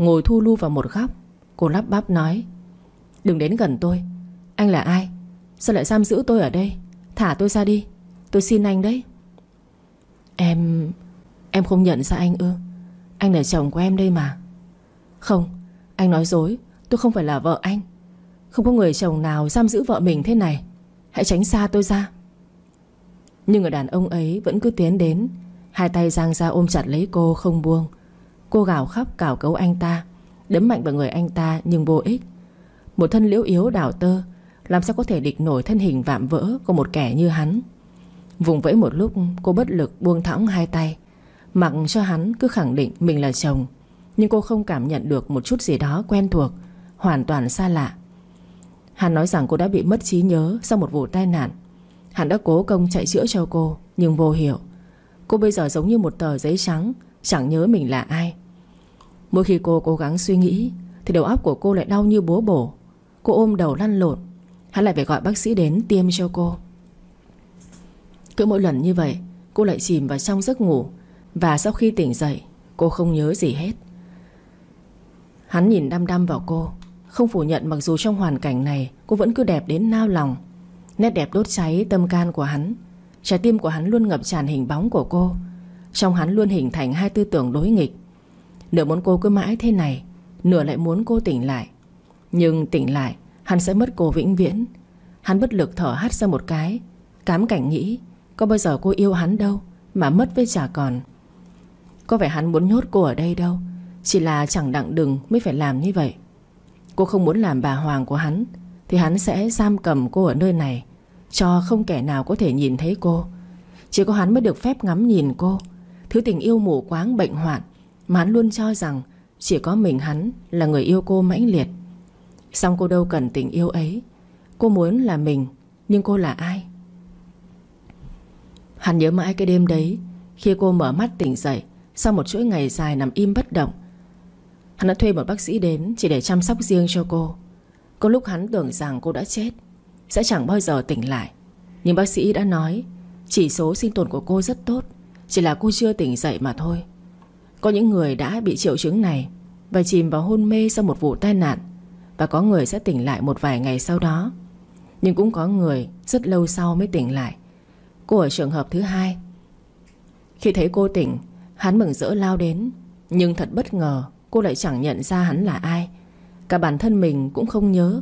Ngồi thu lu vào một góc. Cô lắp bắp nói, Đừng đến gần tôi. Anh là ai? Sao lại giam giữ tôi ở đây? Thả tôi ra đi. Tôi xin anh đấy. Em... Em không nhận ra anh ư? Anh là chồng của em đây mà. Không, Anh nói dối. Tôi không phải là vợ anh. Không có người chồng nào giam giữ vợ mình thế này. Hãy tránh xa tôi ra. Nhưng người đàn ông ấy vẫn cứ tiến đến, Hai tay giang ra ôm chặt lấy cô không buông. Cô gào khóc cào cấu anh ta, Đấm mạnh vào người anh ta nhưng vô ích. Một thân liễu yếu đảo tơ, Làm sao có thể địch nổi thân hình vạm vỡ Của một kẻ như hắn? Vùng vẫy một lúc, cô bất lực buông thõng hai tay. Mặc cho hắn cứ khẳng định mình là chồng, Nhưng cô không cảm nhận được Một chút gì đó quen thuộc, Hoàn toàn xa lạ. Hắn nói rằng cô đã bị mất trí nhớ Sau một vụ tai nạn. Hắn đã cố công chạy chữa cho cô, Nhưng vô hiệu. Cô bây giờ giống như một tờ giấy trắng, Chẳng nhớ mình là ai. Mỗi khi cô cố gắng suy nghĩ, Thì đầu óc của cô lại đau như búa bổ. Cô ôm đầu lăn lộn. Hắn lại phải gọi bác sĩ đến tiêm cho cô. Cứ mỗi lần như vậy, Cô lại chìm vào trong giấc ngủ. Và sau khi tỉnh dậy, Cô không nhớ gì hết. Hắn nhìn đăm đăm vào cô. Không phủ nhận mặc dù trong hoàn cảnh này, Cô vẫn cứ đẹp đến nao lòng. Nét đẹp đốt cháy tâm can của hắn. Trái tim của hắn luôn ngập tràn hình bóng của cô. Trong hắn luôn hình thành hai tư tưởng đối nghịch. Nửa muốn cô cứ mãi thế này, Nửa lại muốn cô tỉnh lại. Nhưng tỉnh lại, Hắn sẽ mất cô vĩnh viễn. Hắn bất lực thở hắt ra một cái, Cám cảnh nghĩ, Có bao giờ cô yêu hắn đâu, Mà mất với chả còn. Có vẻ hắn muốn nhốt cô ở đây đâu, Chỉ là chẳng đặng đừng mới phải làm như vậy. Cô không muốn làm bà hoàng của hắn, Thì hắn sẽ giam cầm cô ở nơi này, Cho không kẻ nào có thể nhìn thấy cô. Chỉ có hắn mới được phép ngắm nhìn cô. Thứ tình yêu mù quáng bệnh hoạn mà hắn luôn cho rằng Chỉ có mình hắn là người yêu cô mãnh liệt. Xong cô đâu cần tình yêu ấy. Cô muốn là mình, Nhưng cô là ai? Hắn nhớ mãi cái đêm đấy, Khi cô mở mắt tỉnh dậy Sau một chuỗi ngày dài nằm im bất động. Hắn đã thuê một bác sĩ đến Chỉ để chăm sóc riêng cho cô. Có lúc hắn tưởng rằng cô đã chết, Sẽ chẳng bao giờ tỉnh lại. Nhưng bác sĩ đã nói, Chỉ số sinh tồn của cô rất tốt, Chỉ là cô chưa tỉnh dậy mà thôi. Có những người đã bị triệu chứng này Và chìm vào hôn mê sau một vụ tai nạn Và có người sẽ tỉnh lại một vài ngày sau đó. Nhưng cũng có người rất lâu sau mới tỉnh lại. Cô ở trường hợp thứ hai. Khi thấy cô tỉnh, Hắn mừng rỡ lao đến, Nhưng thật bất ngờ Cô lại chẳng nhận ra hắn là ai. Cả bản thân mình cũng không nhớ.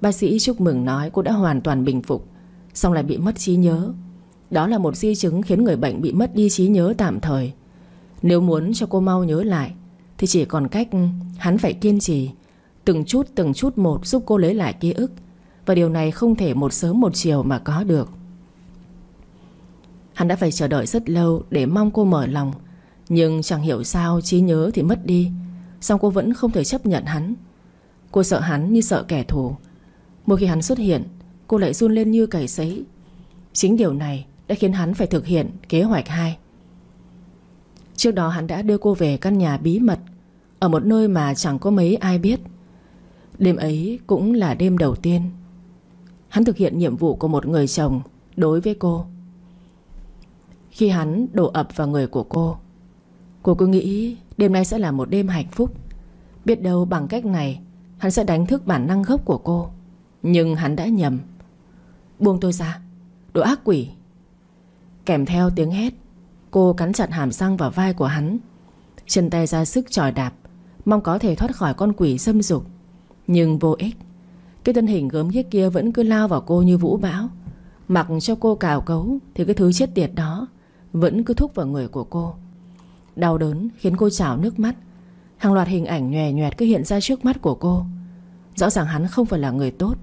Bác sĩ chúc mừng nói cô đã hoàn toàn bình phục, Xong lại bị mất trí nhớ. Đó là một di chứng khiến người bệnh bị mất đi trí nhớ tạm thời. Nếu muốn cho cô mau nhớ lại, Thì chỉ còn cách hắn phải kiên trì, Từng chút từng chút một giúp cô lấy lại ký ức. Và điều này không thể một sớm một chiều mà có được. Hắn đã phải chờ đợi rất lâu để mong cô mở lòng. Nhưng chẳng hiểu sao trí nhớ thì mất đi. Xong cô vẫn không thể chấp nhận hắn. Cô sợ hắn như sợ kẻ thù. Mỗi khi hắn xuất hiện, Cô lại run lên như cầy sấy. Chính điều này đã khiến hắn phải thực hiện kế hoạch 2 Trước đó hắn đã đưa cô về căn nhà bí mật, Ở một nơi mà chẳng có mấy ai biết. Đêm ấy cũng là đêm đầu tiên. Hắn thực hiện nhiệm vụ của một người chồng Đối với cô. Khi hắn đổ ập vào người của cô Cô cứ nghĩ đêm nay sẽ là một đêm hạnh phúc. Biết đâu bằng cách này, Hắn sẽ đánh thức bản năng gốc của cô. Nhưng hắn đã nhầm. Buông tôi ra, Đồ ác quỷ. Kèm theo tiếng hét Cô cắn chặt hàm răng vào vai của hắn. Chân tay ra sức tròi đạp, Mong có thể thoát khỏi con quỷ xâm dục. Nhưng vô ích, Cái thân hình gớm ghiếc kia vẫn cứ lao vào cô như vũ bão. Mặc cho cô cào cấu Thì cái thứ chết tiệt đó Vẫn cứ thúc vào người của cô. Đau đớn khiến cô trào nước mắt. Hàng loạt hình ảnh nhòe nhòe cứ hiện ra trước mắt của cô. Rõ ràng hắn không phải là người tốt.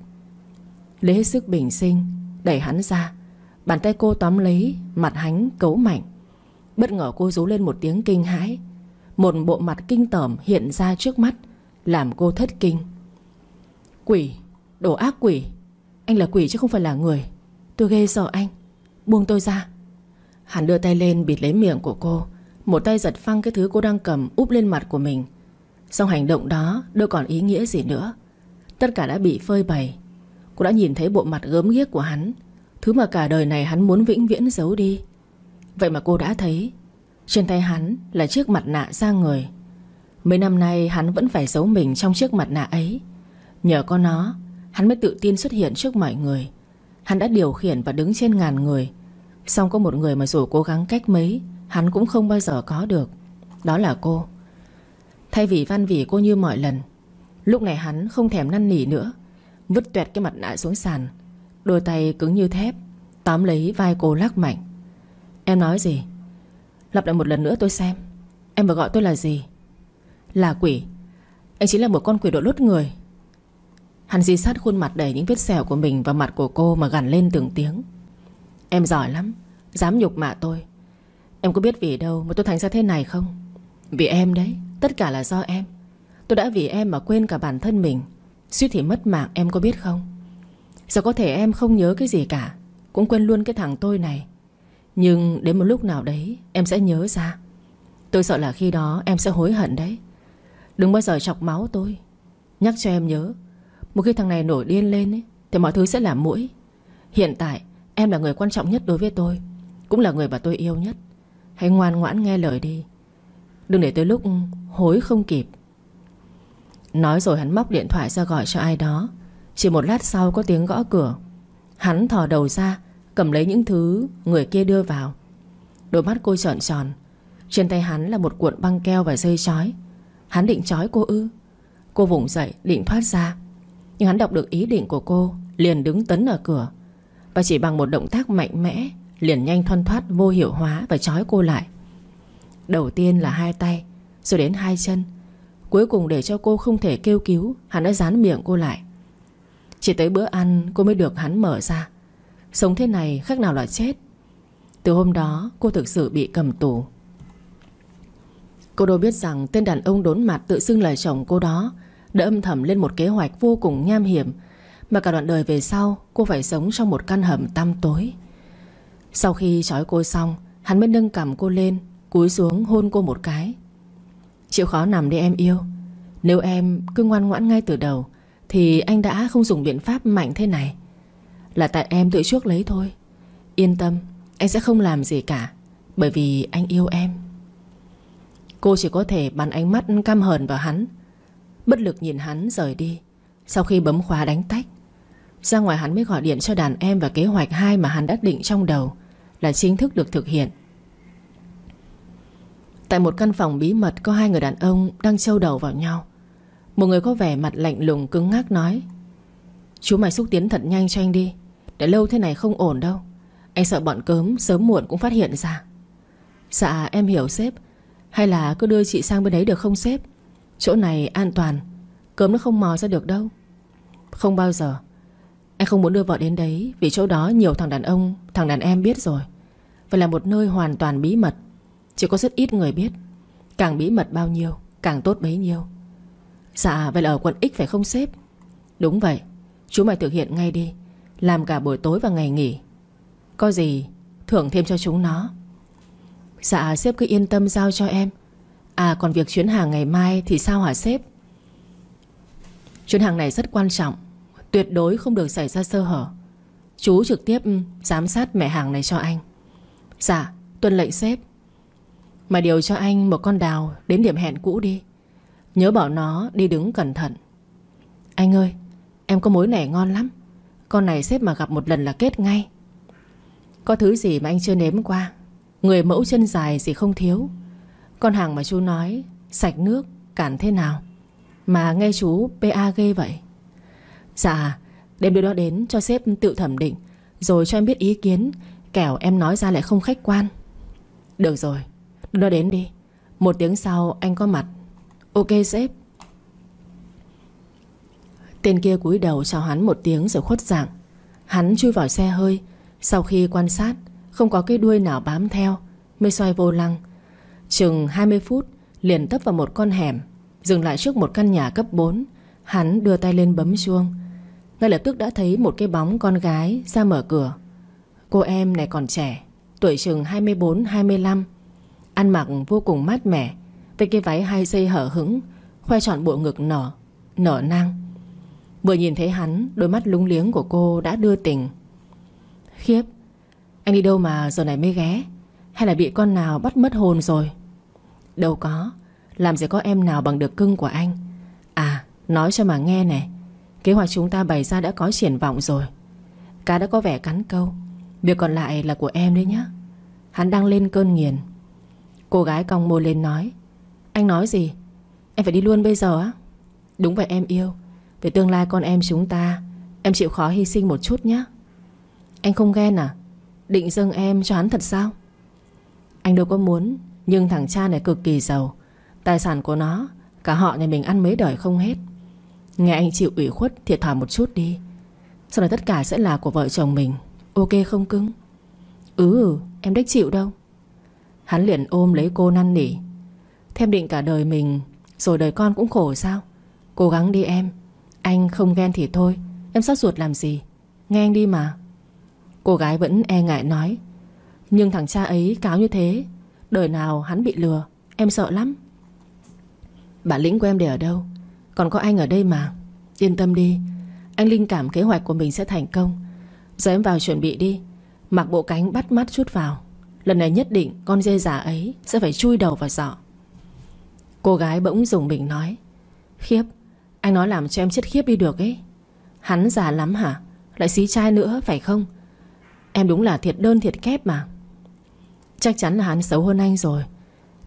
Lấy hết sức bình sinh, Đẩy hắn ra. Bàn tay cô tóm lấy, Mặt hắn cấu mạnh Bất ngờ cô rú lên một tiếng kinh hãi. Một bộ mặt kinh tởm hiện ra trước mắt, Làm cô thất kinh. Quỷ, Đồ ác quỷ. Anh là quỷ chứ không phải là người. Tôi ghê sợ anh. Buông tôi ra. Hắn đưa tay lên bịt lấy miệng của cô. Một tay giật phăng cái thứ cô đang cầm úp lên mặt của mình. Xong hành động đó, đâu còn ý nghĩa gì nữa. Tất cả đã bị phơi bày. Cô đã nhìn thấy bộ mặt gớm ghiếc của hắn. Thứ mà cả đời này hắn muốn vĩnh viễn giấu đi. Vậy mà cô đã thấy, Trên tay hắn là chiếc mặt nạ da người. Mấy năm nay hắn vẫn phải giấu mình trong chiếc mặt nạ ấy. Nhờ có nó, Hắn mới tự tin xuất hiện trước mọi người. Hắn đã điều khiển và đứng trên ngàn người. Xong có một người mà dù cố gắng cách mấy, Hắn cũng không bao giờ có được. Đó là cô. Thay vì văn vỉ cô như mọi lần, Lúc này hắn không thèm năn nỉ nữa. Vứt tuẹt cái mặt nạ xuống sàn, Đôi tay cứng như thép, Tóm lấy vai cô lắc mạnh. Em nói gì? Lặp lại một lần nữa tôi xem. Em vừa gọi tôi là gì? Là quỷ. Anh chính là một con quỷ độ lốt người. Hắn di sát khuôn mặt đầy những vết sẹo của mình và mặt của cô mà gằn lên từng tiếng. Em giỏi lắm, Dám nhục mạ tôi. Em có biết vì đâu mà tôi thành ra thế này không? Vì em đấy, Tất cả là do em. Tôi đã vì em mà quên cả bản thân mình. Suýt thì mất mạng em có biết không? Giờ có thể em không nhớ cái gì cả, Cũng quên luôn cái thằng tôi này. Nhưng đến một lúc nào đấy Em sẽ nhớ ra. Tôi sợ là khi đó em sẽ hối hận đấy. Đừng bao giờ chọc máu tôi. Nhắc cho em nhớ Một khi thằng này nổi điên lên ấy, Thì mọi thứ sẽ là mũi Hiện tại em là người quan trọng nhất đối với tôi Cũng là người mà tôi yêu nhất. Hãy ngoan ngoãn nghe lời đi. Đừng để tới lúc hối không kịp. Nói rồi hắn móc điện thoại ra gọi cho ai đó. Chỉ một lát sau có tiếng gõ cửa. Hắn thò đầu ra Cầm lấy những thứ người kia đưa vào. Đôi mắt cô trợn tròn. Trên tay hắn là một cuộn băng keo và dây chói. Hắn định chói cô ư? Cô vùng dậy, định thoát ra. Nhưng hắn đọc được ý định của cô, Liền đứng tấn ở cửa. Và chỉ bằng một động tác mạnh mẽ, Liền nhanh thoăn thoát vô hiệu hóa Và chói cô lại. Đầu tiên là hai tay, Rồi đến hai chân. Cuối cùng để cho cô không thể kêu cứu, Hắn đã dán miệng cô lại. Chỉ tới bữa ăn, cô mới được hắn mở ra. Sống thế này khác nào là chết. Từ hôm đó, cô thực sự bị cầm tù. Cô đâu biết rằng Tên đàn ông đốn mặt tự xưng là chồng cô đó Đã âm thầm lên một kế hoạch vô cùng nham hiểm Mà cả đoạn đời về sau, Cô phải sống trong một căn hầm tăm tối. Sau khi trói cô xong, Hắn mới nâng cầm cô lên, Cúi xuống hôn cô một cái. Chịu khó nằm đi em yêu. Nếu em cứ ngoan ngoãn ngay từ đầu, Thì anh đã không dùng biện pháp mạnh thế này. Là tại em tự chuốc lấy thôi. Yên tâm, Anh sẽ không làm gì cả, Bởi vì anh yêu em. Cô chỉ có thể bắn ánh mắt căm hờn vào hắn. Bất lực nhìn hắn rời đi, Sau khi bấm khóa đánh tách. Ra ngoài hắn mới gọi điện cho đàn em Và kế hoạch hai mà hắn đã định trong đầu, Là chính thức được thực hiện. Tại một căn phòng bí mật Có hai người đàn ông đang trâu đầu vào nhau. Một người có vẻ mặt lạnh lùng cứng ngắc nói, Chú mày xúc tiến thật nhanh cho anh đi. Để lâu thế này không ổn đâu. Anh sợ bọn cớm sớm muộn cũng phát hiện ra. Dạ em hiểu sếp. Hay là cứ đưa chị sang bên đấy được không sếp? Chỗ này an toàn. Cớm nó không mò ra được đâu. Không bao giờ. Anh không muốn đưa vợ đến đấy Vì chỗ đó nhiều thằng đàn ông, Thằng đàn em biết rồi. Phải là một nơi hoàn toàn bí mật. Chỉ có rất ít người biết. Càng bí mật bao nhiêu, Càng tốt bấy nhiêu. Dạ vậy là ở quận X phải không sếp? Đúng vậy. Chú mày thực hiện ngay đi. Làm cả buổi tối và ngày nghỉ. Có gì, thưởng thêm cho chúng nó. Dạ sếp cứ yên tâm giao cho em. À còn việc chuyến hàng ngày mai Thì sao hả sếp? Chuyến hàng này rất quan trọng, Tuyệt đối không được xảy ra sơ hở. Chú trực tiếp ừ, giám sát mẹ hàng này cho anh. Dạ tuân lệnh sếp. Mà điều cho anh một con đào Đến điểm hẹn cũ đi. Nhớ bảo nó, đi đứng cẩn thận. Anh ơi, Em có mối này ngon lắm. Con này xếp mà gặp một lần là kết ngay. Có thứ gì mà anh chưa nếm qua? Người mẫu chân dài gì không thiếu. Con hàng mà chú nói, Sạch nước cản thế nào? Mà nghe chú PA ghê vậy. Dạ đem đưa đó đến cho sếp tự thẩm định, Rồi cho em biết ý kiến. Kẻo em nói ra lại không khách quan. Được rồi Đưa đó đến đi. Một tiếng sau anh có mặt. Ok sếp. Tên kia cúi đầu chào hắn một tiếng rồi khuất dạng. Hắn chui vào xe hơi. Sau khi quan sát, Không có cái đuôi nào bám theo, Mới xoay vô lăng. Chừng 20 phút, liền tấp vào một con hẻm, Dừng lại trước một căn nhà cấp 4 Hắn đưa tay lên bấm chuông. Ngay lập tức đã thấy một cái bóng con gái ra mở cửa. Cô em này còn trẻ, Tuổi chừng 24-25 Ăn mặc vô cùng mát mẻ, Với cái váy hai dây hở hững, Khoe trọn bộ ngực nở Nở nang. Vừa nhìn thấy hắn, Đôi mắt lúng liếng của cô đã đưa tình Khiếp, Anh đi đâu mà giờ này mới ghé? Hay là bị con nào bắt mất hồn rồi? Đâu có, Làm gì có em nào bằng được cưng của anh. À nói cho mà nghe nè Kế hoạch chúng ta bày ra đã có triển vọng rồi. Cá đã có vẻ cắn câu. Việc còn lại là của em đấy nhá. Hắn đang lên cơn nghiền. Cô gái cong môi lên nói, Anh nói gì? Em phải đi luôn bây giờ á. Đúng vậy, em yêu. Về tương lai con em chúng ta, Em chịu khó hy sinh một chút nhé. Anh không ghen à? Định dâng em cho hắn thật sao? Anh đâu có muốn, Nhưng thằng cha này cực kỳ giàu. Tài sản của nó, Cả họ nhà mình ăn mấy đời không hết. Nghe anh chịu ủy khuất, thiệt thòi một chút đi. Sau này tất cả sẽ là của vợ chồng mình. Ok không cưng? Ừ em đếch chịu đâu. Hắn liền ôm lấy cô năn nỉ. Thêm định cả đời mình, Rồi đời con cũng khổ sao? Cố gắng đi em. Anh không ghen thì thôi. Em sốt ruột làm gì? Nghe anh đi mà. Cô gái vẫn e ngại nói. Nhưng thằng cha ấy cáo như thế. Đời nào hắn bị lừa, Em sợ lắm. Bản lĩnh của em để ở đâu? Còn có anh ở đây mà. Yên tâm đi. Anh linh cảm kế hoạch của mình sẽ thành công. Giờ em vào chuẩn bị đi. Mặc bộ cánh bắt mắt chút vào. Lần này nhất định con dê giả ấy Sẽ phải chui đầu vào giỏ. Cô gái bỗng dùng mình nói. Khiếp anh nói làm cho em chết khiếp đi được ấy. Hắn già lắm hả? Lại xí trai nữa, phải không? Em đúng là thiệt đơn thiệt kép mà. Chắc chắn là hắn xấu hơn anh rồi.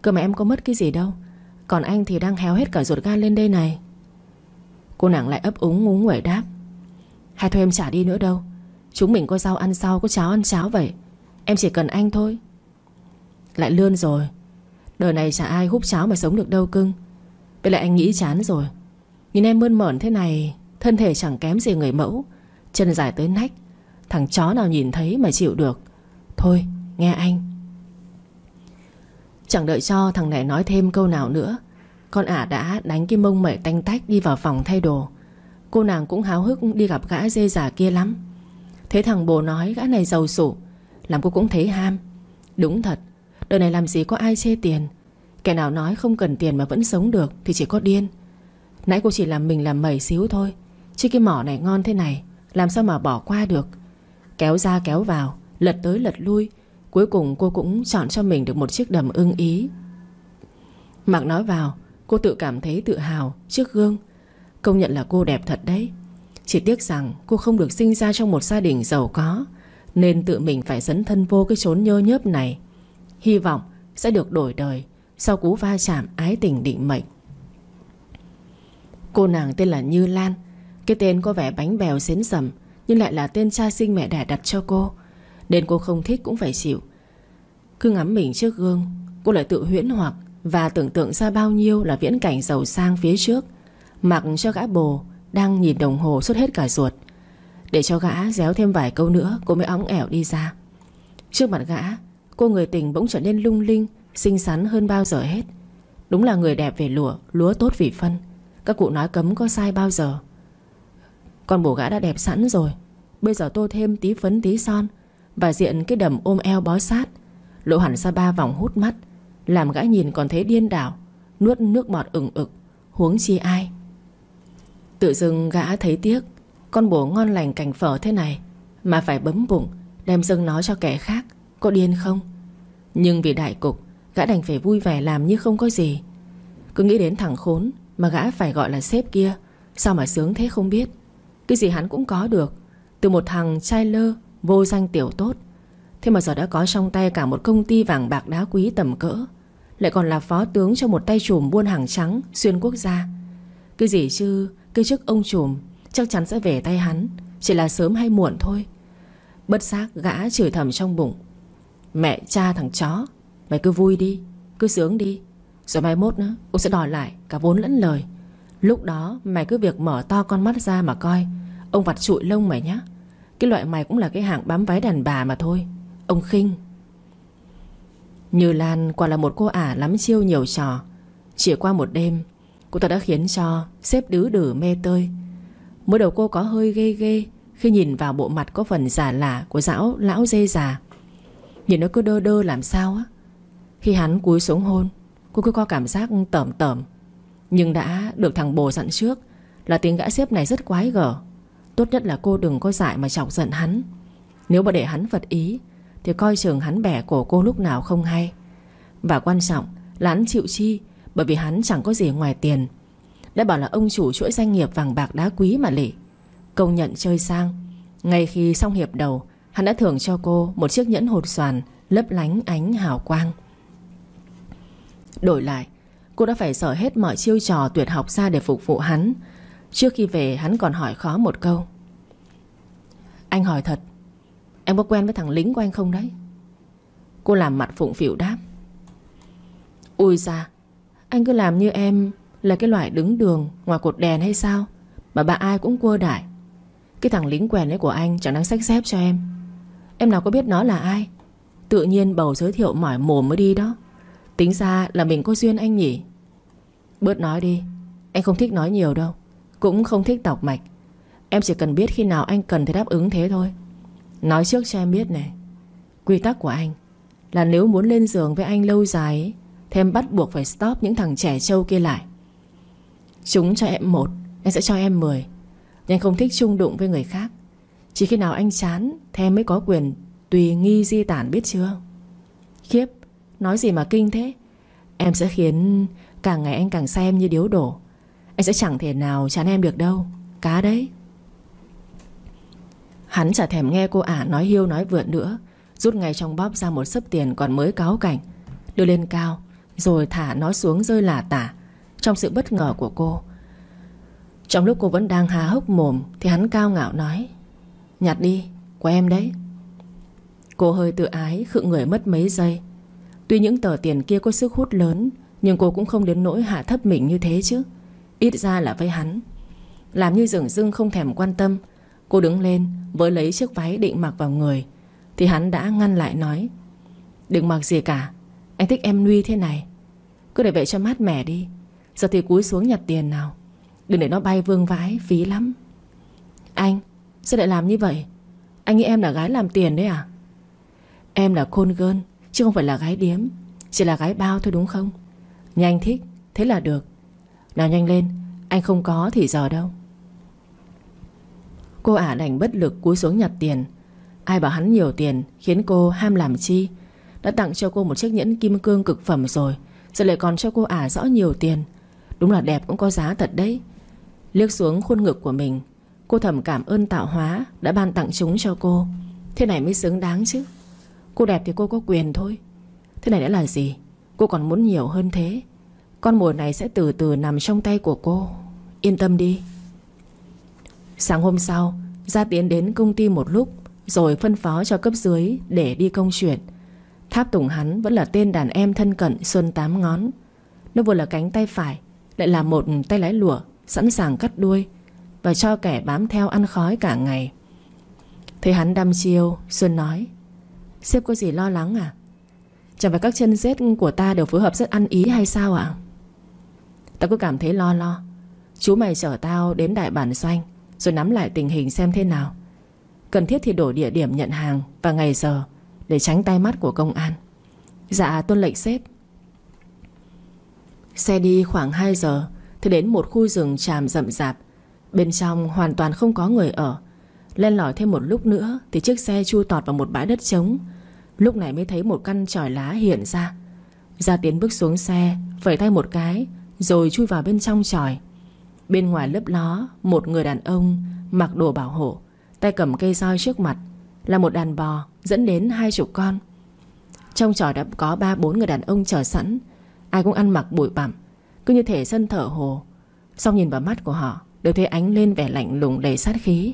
Cơ mà em có mất cái gì đâu. Còn anh thì đang héo hết cả ruột gan lên đây này. Cô nàng lại ấp úng ngúng nguẩy đáp. Hay thôi em trả đi nữa đâu. Chúng mình có rau ăn rau Có cháo ăn cháo vậy. Em chỉ cần anh thôi. Lại lươn rồi. Đời này chả ai hút cháo mà sống được đâu cưng. Vậy lại anh nghĩ chán rồi. Nhìn em mơn mởn thế này, Thân thể chẳng kém gì người mẫu. Chân dài tới nách, Thằng chó nào nhìn thấy mà chịu được. Thôi, nghe anh. Chẳng đợi cho thằng này nói thêm câu nào nữa, Con ả đã đánh cái mông mẩy tanh tách Đi vào phòng thay đồ. Cô nàng cũng háo hức đi gặp gã dê già kia lắm. Thế thằng bồ nói gã này giàu sủ, Làm cô cũng thấy ham. Đúng thật, Đời này làm gì có ai chê tiền. Kẻ nào nói không cần tiền mà vẫn sống được Thì chỉ có điên. Nãy cô chỉ làm mình làm mẩy xíu thôi. Chứ cái mỏ này ngon thế này, Làm sao mà bỏ qua được? Kéo ra kéo vào, Lật tới lật lui. Cuối cùng cô cũng chọn cho mình được một chiếc đầm ưng ý. Mặc nói vào, Cô tự cảm thấy tự hào trước gương. Công nhận là cô đẹp thật đấy. Chỉ tiếc rằng cô không được sinh ra trong một gia đình giàu có, Nên tự mình phải dấn thân vô cái chốn nhơ nhớp này. Hy vọng sẽ được đổi đời Sau cú va chạm ái tình định mệnh. Cô nàng tên là Như Lan. Cái tên có vẻ bánh bèo xến sầm, Nhưng lại là tên cha sinh mẹ đẻ đặt cho cô. Nên cô không thích cũng phải chịu. Cứ ngắm mình trước gương, Cô lại tự huyễn hoặc Và tưởng tượng ra bao nhiêu là viễn cảnh giàu sang phía trước. Mặc cho gã bồ Đang nhìn đồng hồ suốt hết cả ruột. Để cho gã réo thêm vài câu nữa, Cô mới óng ẻo đi ra. Trước mặt gã, Cô người tình bỗng trở nên lung linh, Xinh xắn hơn bao giờ hết. Đúng là người đẹp về lụa, Lúa tốt vì phân. Các cụ nói cấm có sai bao giờ? Con bổ gã đã đẹp sẵn rồi. Bây giờ tô thêm tí phấn tí son Và diện cái đầm ôm eo bó sát. Lộ hẳn ra ba vòng hút mắt. Làm gã nhìn còn thấy điên đảo, Nuốt nước bọt ửng ực, Huống chi ai? Tự dưng gã thấy tiếc, Con bổ ngon lành cảnh phở thế này, Mà phải bấm bụng, Đem dâng nó cho kẻ khác, Có điên không? Nhưng vì đại cục, Gã đành phải vui vẻ làm như không có gì. Cứ nghĩ đến thằng khốn mà gã phải gọi là sếp kia. Sao mà sướng thế không biết? Cái gì hắn cũng có được. Từ một thằng trai lơ, Vô danh tiểu tốt. Thế mà giờ đã có trong tay cả một công ty vàng bạc đá quý tầm cỡ. Lại còn là phó tướng cho một tay trùm buôn hàng trắng, Xuyên quốc gia. Cái gì chứ? Cái chức ông trùm Chắc chắn sẽ về tay hắn. Chỉ là sớm hay muộn thôi. Bất giác gã chửi thầm trong bụng. Mẹ cha thằng chó, Mày cứ vui đi, Cứ sướng đi. Rồi mai mốt nữa Ông sẽ đòi lại cả vốn lẫn lời. Lúc đó, mày cứ việc mở to con mắt ra mà coi. Ông vặt trụi lông mày nhá. Cái loại mày cũng là cái hạng bám váy đàn bà mà thôi. Ông khinh. Như Lan quả là một cô ả lắm chiêu nhiều trò. Chỉ qua một đêm, Cô ta đã khiến cho Xếp đứ đử mê tơi. Mới đầu cô có hơi ghê ghê Khi nhìn vào bộ mặt có phần giả lả Của dão lão dê già. Nhìn nó cứ đơ đơ làm sao á. Khi hắn cúi xuống hôn Cô cứ có cảm giác tởm tởm. Nhưng đã được thằng bồ dặn trước Là tiếng gã xếp này rất quái gở. Tốt nhất là cô đừng có dại mà chọc giận hắn. Nếu mà để hắn vật ý, Thì coi chừng hắn bẻ cổ cô lúc nào không hay. Và quan trọng là hắn chịu chi, Bởi vì hắn chẳng có gì ngoài tiền. Đã bảo là ông chủ chuỗi doanh nghiệp vàng bạc đá quý mà lỉ Công nhận chơi sang, Ngay khi xong hiệp đầu, Hắn đã thưởng cho cô một chiếc nhẫn hột xoàn Lấp lánh ánh hào quang. Đổi lại, Cô đã phải sở hết mọi chiêu trò tuyệt học ra để phục vụ hắn. Trước khi về, hắn còn hỏi khó một câu. Anh hỏi thật, Em có quen với thằng lính của anh không đấy? Cô làm mặt phụng phịu đáp. Ui ra Anh cứ làm như em Là cái loại đứng đường ngoài cột đèn hay sao? Mà bà ai cũng quơ đại. Cái thằng lính quèn ấy của anh chẳng đang sách xếp cho em. Em nào có biết nó là ai? Tự nhiên bầu giới thiệu mỏi mồm mới đi đó. Tính ra là mình có duyên anh nhỉ? Bớt nói đi Anh không thích nói nhiều đâu Cũng không thích tọc mạch. Em chỉ cần biết khi nào anh cần thì đáp ứng thế thôi. Nói trước cho em biết này Quy tắc của anh Là nếu muốn lên giường với anh lâu dài ấy, Thì em bắt buộc phải stop những thằng trẻ trâu kia lại. Chúng cho em một Em sẽ cho em mười. Nhưng anh không thích chung đụng với người khác. Chỉ khi nào anh chán Thì em mới có quyền tùy nghi di tản biết chưa? Khiếp. Nói gì mà kinh thế? Em sẽ khiến càng ngày anh càng xem như điếu đổ. Anh sẽ chẳng thể nào chán em được đâu. Cá đấy. Hắn chả thèm nghe cô ả nói hiêu nói vượn nữa. Rút ngay trong bóp ra một sấp tiền còn mới cáo cảnh. Đưa lên cao Rồi thả nó xuống rơi lả tả Trong sự bất ngờ của cô. Trong lúc cô vẫn đang há hốc mồm Thì hắn cao ngạo nói Nhặt đi, của em đấy. Cô hơi tự ái khựng người mất mấy giây. Tuy những tờ tiền kia có sức hút lớn, Nhưng cô cũng không đến nỗi hạ thấp mình như thế chứ. Ít ra là với hắn. Làm như dường dưng không thèm quan tâm, Cô đứng lên với lấy chiếc váy định mặc vào người, Thì hắn đã ngăn lại nói, Đừng mặc gì cả, Anh thích em nuy thế này. Cứ để vậy cho mát mẻ đi. Giờ thì cúi xuống nhặt tiền nào, Đừng để nó bay vương vãi, phí lắm. Anh, Sao lại làm như vậy? Anh nghĩ em là gái làm tiền đấy à? Em là khôn gơn Chứ không phải là gái điếm, Chỉ là gái bao thôi đúng không? Nhanh thích, Thế là được. Nào nhanh lên, Anh không có thì giờ đâu. Cô ả đành bất lực cúi xuống nhặt tiền. Ai bảo hắn nhiều tiền Khiến cô ham làm chi? Đã tặng cho cô một chiếc nhẫn kim cương cực phẩm rồi, Giờ lại còn cho cô ả rõ nhiều tiền. Đúng là đẹp cũng có giá thật đấy. Liếc xuống khuôn ngực của mình, Cô thầm cảm ơn tạo hóa Đã ban tặng chúng cho cô. Thế này mới xứng đáng chứ. Cô đẹp thì cô có quyền thôi. Thế này đã là gì? Cô còn muốn nhiều hơn thế. Con mồi này sẽ từ từ nằm trong tay của cô. Yên tâm đi. Sáng hôm sau, Gia Tiến đến công ty một lúc, Rồi phân phó cho cấp dưới để đi công chuyện. Tháp tùng hắn vẫn là tên đàn em thân cận Xuân Tám Ngón. Nó vừa là cánh tay phải, Lại là một tay lái lụa, Sẵn sàng cắt đuôi Và cho kẻ bám theo ăn khói cả ngày. Thấy hắn đăm chiêu, Xuân nói Sếp có gì lo lắng à? Chẳng phải các chân rết của ta đều phối hợp rất ăn ý hay sao ạ? À? Tao cứ cảm thấy lo lo. Chú mày chở tao đến đại bản doanh, Rồi nắm lại tình hình xem thế nào. Cần thiết thì đổi địa điểm nhận hàng Và ngày giờ Để tránh tay mắt của công an. Dạ tuân lệnh sếp. Xe đi khoảng 2 giờ, Thì đến một khu rừng tràm rậm rạp. Bên trong hoàn toàn không có người ở. Lên lỏi thêm một lúc nữa Thì chiếc xe chui tọt vào một bãi đất trống. Lúc này mới thấy một căn tròi lá hiện ra. Gia Tiến bước xuống xe Phẩy tay một cái, Rồi chui vào bên trong tròi Bên ngoài lớp ló, Một người đàn ông mặc đồ bảo hộ, Tay cầm cây roi trước mặt, Là một đàn bò dẫn đến hai chục con. Trong tròi đã có ba bốn người đàn ông chờ sẵn, Ai cũng ăn mặc bụi bặm, Cứ như thể sân thở hồ. Xong nhìn vào mắt của họ, Đều thấy ánh lên vẻ lạnh lùng đầy sát khí.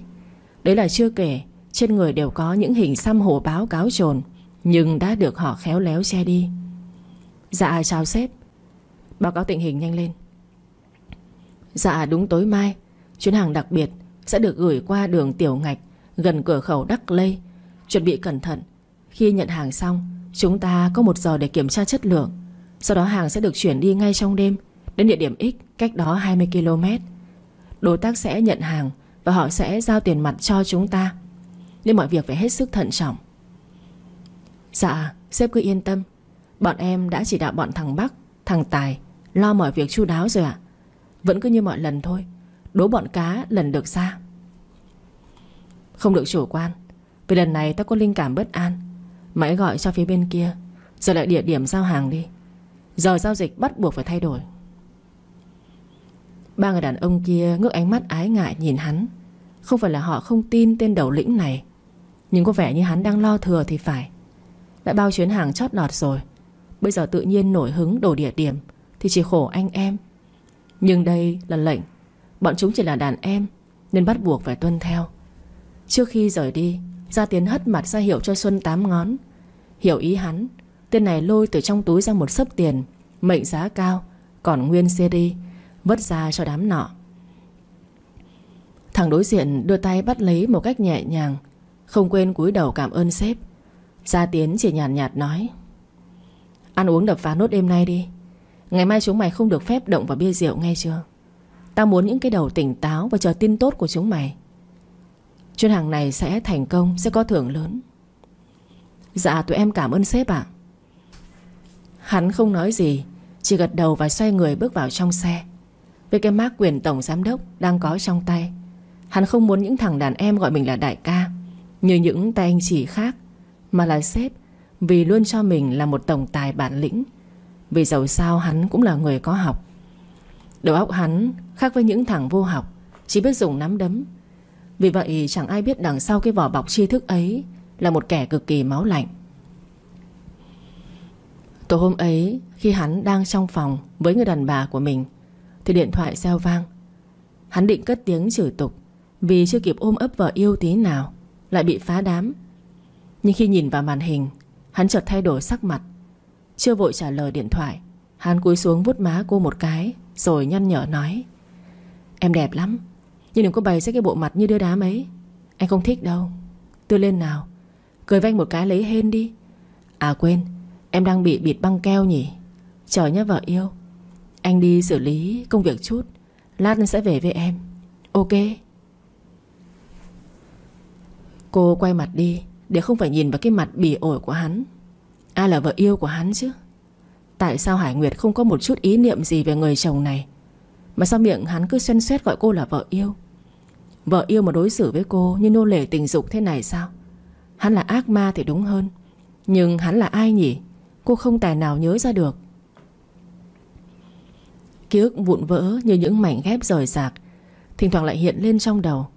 Đấy là chưa kể, Trên người đều có những hình xăm hổ báo cáo trồn. Nhưng đã được họ khéo léo che đi. Dạ chào sếp. Báo cáo tình hình nhanh lên. Dạ đúng tối mai, Chuyến hàng đặc biệt sẽ được gửi qua đường Tiểu Ngạch, Gần cửa khẩu Đắc Lây. Chuẩn bị cẩn thận. Khi nhận hàng xong, Chúng ta có một giờ để kiểm tra chất lượng. Sau đó hàng sẽ được chuyển đi ngay trong đêm, Đến địa điểm X, cách đó 20 km. Đối tác sẽ nhận hàng Và họ sẽ giao tiền mặt cho chúng ta. Nên mọi việc phải hết sức thận trọng. Dạ Sếp cứ yên tâm. Bọn em đã chỉ đạo bọn thằng Bắc, Thằng Tài Lo mọi việc chu đáo rồi ạ. Vẫn cứ như mọi lần thôi. Đố bọn cá lần được ra Không được chủ quan, Vì lần này ta có linh cảm bất an. Mãi gọi cho phía bên kia Giờ lại địa điểm giao hàng đi. Giờ giao dịch bắt buộc phải thay đổi. Ba người đàn ông kia ngước ánh mắt ái ngại nhìn hắn. Không phải là họ không tin tên đầu lĩnh này, Nhưng có vẻ như hắn đang lo thừa thì phải. Đã bao chuyến hàng chót lọt rồi. Bây giờ tự nhiên nổi hứng đổ địa điểm, Thì chỉ khổ anh em. Nhưng đây là lệnh. Bọn chúng chỉ là đàn em, Nên bắt buộc phải tuân theo. Trước khi rời đi, Gia Tiến hất mặt ra hiệu cho Xuân tám ngón. Hiểu ý hắn, Tên này lôi từ trong túi ra một sấp tiền, Mệnh giá cao, Còn nguyên CD Vất ra cho đám nọ. Thằng đối diện đưa tay bắt lấy một cách nhẹ nhàng, Không quên cúi đầu cảm ơn sếp. Gia Tiến chỉ nhàn nhạt, nhạt nói Ăn uống đập phá nốt đêm nay đi. Ngày mai chúng mày không được phép động vào bia rượu nghe chưa? Tao muốn những cái đầu tỉnh táo Và chờ tin tốt của chúng mày. Chuyến hàng này sẽ thành công Sẽ có thưởng lớn. Dạ tụi em cảm ơn sếp ạ. Hắn không nói gì Chỉ gật đầu và xoay người bước vào trong xe. Với cái mác quyền tổng giám đốc Đang có trong tay Hắn không muốn những thằng đàn em gọi mình là đại ca Như những tay anh chỉ khác. Mà là sếp, Vì luôn cho mình là một tổng tài bản lĩnh. Vì dầu sao hắn cũng là người có học. Đầu óc hắn khác với những thằng vô học, Chỉ biết dùng nắm đấm. Vì vậy, chẳng ai biết đằng sau cái vỏ bọc tri thức ấy Là một kẻ cực kỳ máu lạnh. Tối hôm ấy, Khi hắn đang trong phòng Với người đàn bà của mình, Thì điện thoại reo vang. Hắn định cất tiếng chửi tục, Vì chưa kịp ôm ấp vợ yêu tí nào, Lại bị phá đám. Nhưng khi nhìn vào màn hình, Hắn chợt thay đổi sắc mặt. Chưa vội trả lời điện thoại, Hắn cúi xuống vuốt má cô một cái, Rồi nhăn nhở nói, Em đẹp lắm, Nhưng đừng có bày ra cái bộ mặt như đưa đám ấy. Anh không thích đâu. Tôi lên nào, Cười vanh một cái lấy hên đi. À quên, Em đang bị bịt băng keo nhỉ. Chờ nhá vợ yêu. Anh đi xử lý công việc chút, Lát sẽ về với em. Ok. Cô quay mặt đi để không phải nhìn vào cái mặt bỉ ổi của hắn. Ai là vợ yêu của hắn chứ. Tại sao Hải Nguyệt không có một chút ý niệm gì về người chồng này? Mà sao miệng hắn cứ xoen xoét gọi cô là vợ yêu? Vợ yêu mà đối xử với cô Như nô lệ tình dục thế này sao? Hắn là ác ma thì đúng hơn. Nhưng hắn là ai nhỉ? Cô không tài nào nhớ ra được. Ký ức vụn vỡ như những mảnh ghép rời rạc, Thỉnh thoảng lại hiện lên trong đầu.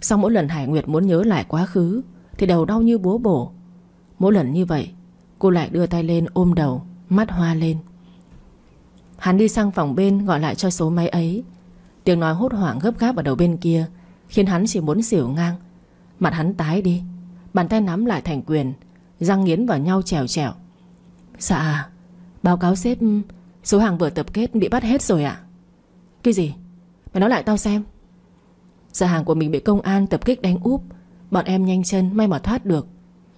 Sau mỗi lần Hải Nguyệt muốn nhớ lại quá khứ thì đầu đau như búa bổ. Mỗi lần như vậy, Cô lại đưa tay lên ôm đầu, Mắt hoa lên. Hắn đi sang phòng bên gọi lại cho số máy ấy. Tiếng nói hốt hoảng gấp gáp ở đầu bên kia Khiến hắn chỉ muốn xỉu ngang. Mặt hắn tái đi, Bàn tay nắm lại thành quyền, Răng nghiến vào nhau trèo trèo. Dạ Báo cáo sếp, Số hàng vừa tập kết bị bắt hết rồi ạ. Cái gì? Mày nói lại tao xem. Dạ hàng của mình bị công an tập kích đánh úp. Bọn em nhanh chân, may mà thoát được.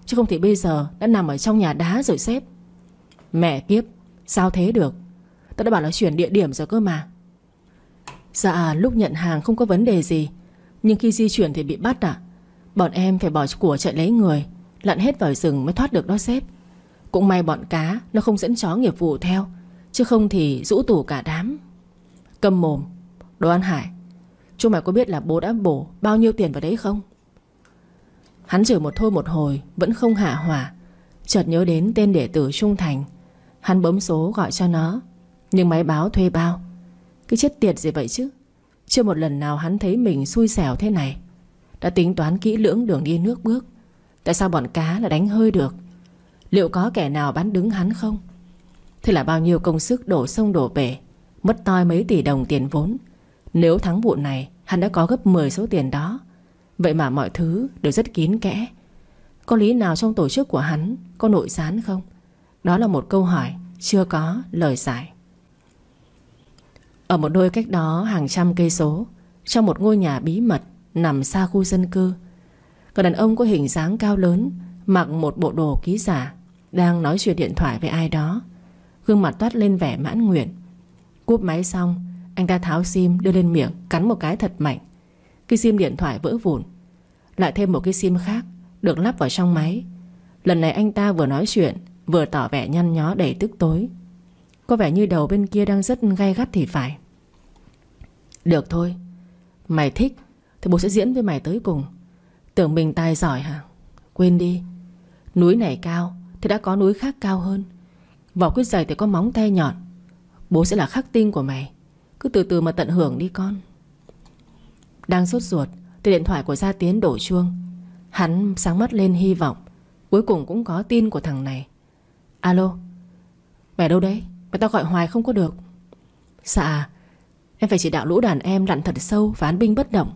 Chứ không thì bây giờ đã nằm ở trong nhà đá rồi sếp. Mẹ kiếp, Sao thế được? Tao đã bảo là chuyển địa điểm rồi cơ mà. Dạ lúc nhận hàng không có vấn đề gì. Nhưng khi di chuyển thì bị bắt à? Bọn em phải bỏ của chạy lấy người, Lặn hết vào rừng mới thoát được đó sếp. Cũng may bọn cá Nó không dẫn chó nghiệp vụ theo, Chứ không thì rũ tủ cả đám. Cầm mồm, Đồ ăn Hải Chúng mày có biết là bố đã bổ bao nhiêu tiền vào đấy không? Hắn chửi một thôi một hồi, Vẫn không hạ hỏa. Chợt nhớ đến tên đệ tử Trung Thành. Hắn bấm số gọi cho nó. Nhưng máy báo thuê bao. Cái chết tiệt gì vậy chứ? Chưa một lần nào hắn thấy mình xui xẻo thế này. Đã tính toán kỹ lưỡng đường đi nước bước. Tại sao bọn cá lại đánh hơi được? Liệu có kẻ nào bán đứng hắn không? Thế là bao nhiêu công sức đổ sông đổ bể, Mất toi mấy tỷ đồng tiền vốn. Nếu thắng vụ này, Hắn đã có gấp 10 số tiền đó. Vậy mà mọi thứ đều rất kín kẽ. Có lý nào trong tổ chức của hắn Có nội gián không? Đó là một câu hỏi Chưa có lời giải. Ở một đôi cách đó hàng trăm cây số, Trong một ngôi nhà bí mật Nằm xa khu dân cư Người đàn ông có hình dáng cao lớn, Mặc một bộ đồ ký giả, Đang nói chuyện điện thoại với ai đó. Gương mặt toát lên vẻ mãn nguyện. Cúp máy xong, Anh ta tháo sim đưa lên miệng, Cắn một cái thật mạnh. Cái sim điện thoại vỡ vụn. Lại thêm một cái sim khác Được lắp vào trong máy. Lần này anh ta vừa nói chuyện, Vừa tỏ vẻ nhăn nhó đầy tức tối. Có vẻ như đầu bên kia đang rất gay gắt thì phải. Được thôi, Mày thích Thì bố sẽ diễn với mày tới cùng. Tưởng mình tài giỏi hả? Quên đi, Núi này cao Thì đã có núi khác cao hơn. Vỏ quyết giày thì có móng tay nhọn. Bố sẽ là khắc tinh của mày. Cứ từ từ mà tận hưởng đi con. Đang sốt ruột, Thì điện thoại của Gia Tiến đổ chuông. Hắn sáng mắt lên hy vọng, Cuối cùng cũng có tin của thằng này. Alo Mày đâu đấy? Mày tao gọi hoài không có được. Dạ Em phải chỉ đạo lũ đàn em lặn thật sâu Và án binh bất động.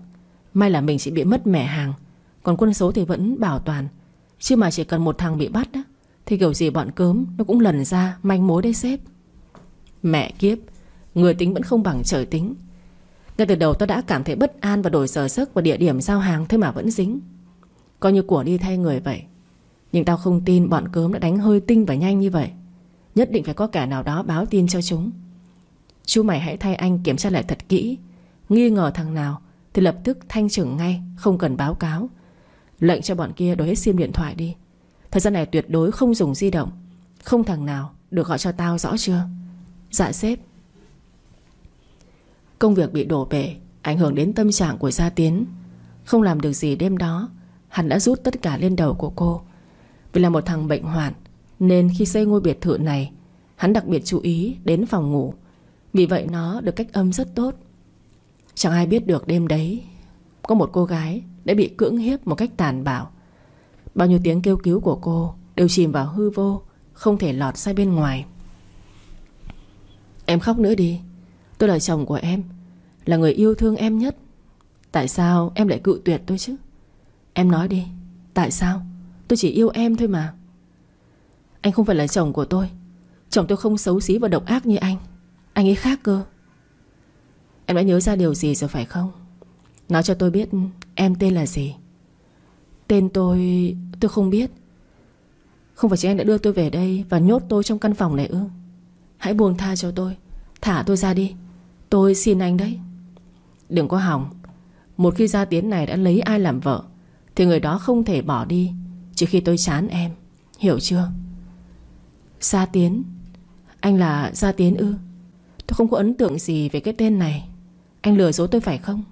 May là mình chỉ bị mất mẻ hàng, Còn quân số thì vẫn bảo toàn. Chứ mà chỉ cần một thằng bị bắt á, thì kiểu gì bọn cớm Nó cũng lần ra manh mối đấy sếp. Mẹ kiếp, Người tính vẫn không bằng trời tính. Ngay từ đầu tao đã cảm thấy bất an Và đổi giờ giấc và địa điểm giao hàng Thế mà vẫn dính. Coi như của đi thay người vậy. Nhưng tao không tin bọn cớm đã đánh hơi tinh và nhanh như vậy. Nhất định phải có kẻ nào đó báo tin cho chúng. Chú mày hãy thay anh kiểm tra lại thật kỹ. Nghi ngờ thằng nào Thì lập tức thanh trừng ngay, Không cần báo cáo. Lệnh cho bọn kia đổi hết sim điện thoại đi. Thời gian này tuyệt đối không dùng di động. Không thằng nào được gọi cho tao rõ chưa? Dạ sếp. Công việc bị đổ bể, Ảnh hưởng đến tâm trạng của Gia Tiến. Không làm được gì đêm đó, Hắn đã rút tất cả lên đầu của cô. Vì là một thằng bệnh hoạn, Nên khi xây ngôi biệt thự này, Hắn đặc biệt chú ý đến phòng ngủ. Vì vậy nó được cách âm rất tốt. Chẳng ai biết được đêm đấy, Có một cô gái đã bị cưỡng hiếp một cách tàn bạo. Bao nhiêu tiếng kêu cứu của cô Đều chìm vào hư vô, Không thể lọt ra bên ngoài. Em khóc nữa đi. Tôi là chồng của em, Là người yêu thương em nhất. Tại sao em lại cự tuyệt tôi chứ? Em nói đi, Tại sao? Tôi chỉ yêu em thôi mà. Anh không phải là chồng của tôi. Chồng tôi không xấu xí và độc ác như anh. Anh ấy khác cơ. Em đã nhớ ra điều gì rồi phải không? Nói cho tôi biết em tên là gì. Tên tôi... tôi không biết. Không phải chị anh đã đưa tôi về đây Và nhốt tôi trong căn phòng này ư? Hãy buông tha cho tôi, Thả tôi ra đi. Tôi xin anh đấy. Đừng có hỏng. Một khi gia tiến này đã lấy ai làm vợ Thì người đó không thể bỏ đi Chỉ khi tôi chán em. Hiểu chưa? Gia Tiến Anh là Gia Tiến ư? Tôi không có ấn tượng gì về cái tên này. Anh lừa dối tôi phải không?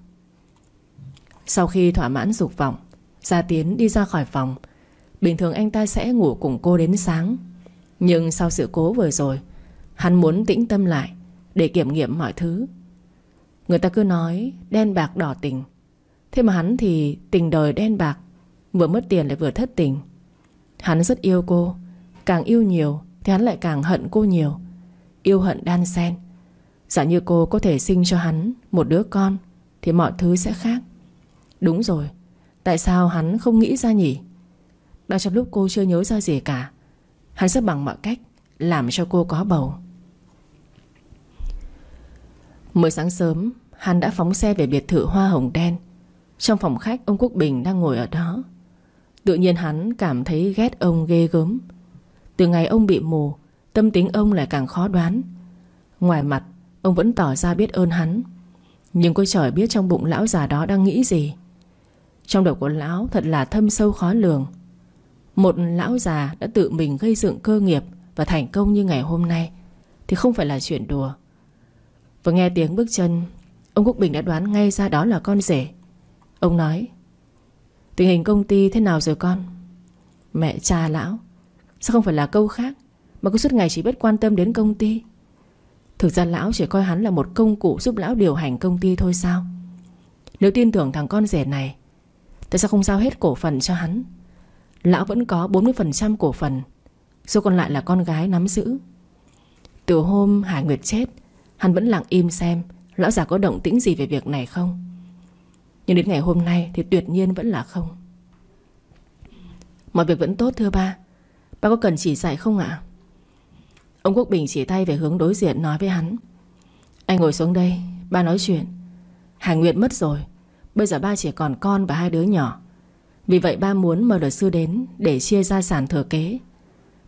Sau khi thỏa mãn dục vọng Gia Tiến đi ra khỏi phòng. Bình thường anh ta sẽ ngủ cùng cô đến sáng. Nhưng sau sự cố vừa rồi Hắn muốn tĩnh tâm lại để kiểm nghiệm mọi thứ. Người ta cứ nói, đen bạc đỏ tình. Thế mà hắn thì tình đời đen bạc, Vừa mất tiền lại vừa thất tình. Hắn rất yêu cô, Càng yêu nhiều thì hắn lại càng hận cô nhiều. Yêu hận đan xen. Giả như cô có thể sinh cho hắn Một đứa con, Thì mọi thứ sẽ khác. Đúng rồi, Tại sao hắn không nghĩ ra nhỉ? Đang trong lúc cô chưa nhớ ra gì cả, Hắn sẽ bằng mọi cách Làm cho cô có bầu. Mới sáng sớm, Hắn đã phóng xe về biệt thự hoa hồng đen. Trong phòng khách, ông Quốc Bình đang ngồi ở đó. Tự nhiên hắn cảm thấy ghét ông ghê gớm. Từ ngày ông bị mù, Tâm tính ông lại càng khó đoán. Ngoài mặt, Ông vẫn tỏ ra biết ơn hắn. Nhưng cô trời biết trong bụng lão già đó đang nghĩ gì. Trong đầu của lão thật là thâm sâu khó lường. Một lão già đã tự mình gây dựng cơ nghiệp Và thành công như ngày hôm nay, Thì không phải là chuyện đùa vừa nghe tiếng bước chân, Ông Quốc Bình đã đoán ngay ra đó là con rể. Ông nói, Tình hình công ty thế nào rồi con? Mẹ, cha, lão. Sao không phải là câu khác, Mà cứ suốt ngày chỉ biết quan tâm đến công ty? Thực ra lão chỉ coi hắn là một công cụ Giúp lão điều hành công ty thôi sao? Nếu tin tưởng thằng con rể này, Tại sao không giao hết cổ phần cho hắn? Lão vẫn có 40% cổ phần, Số còn lại là con gái nắm giữ. Từ hôm Hải Nguyệt chết Hắn vẫn lặng im xem, Lão già có động tĩnh gì về việc này không? Nhưng đến ngày hôm nay Thì tuyệt nhiên vẫn là không. Mọi việc vẫn tốt, thưa ba. Ba có cần chỉ dạy không ạ? Ông Quốc Bình chỉ tay về hướng đối diện nói với hắn. Anh ngồi xuống đây, Ba nói chuyện. Hải Nguyệt mất rồi, Bây giờ ba chỉ còn con và hai đứa nhỏ. Vì vậy ba muốn mời luật sư đến Để chia gia sản thừa kế.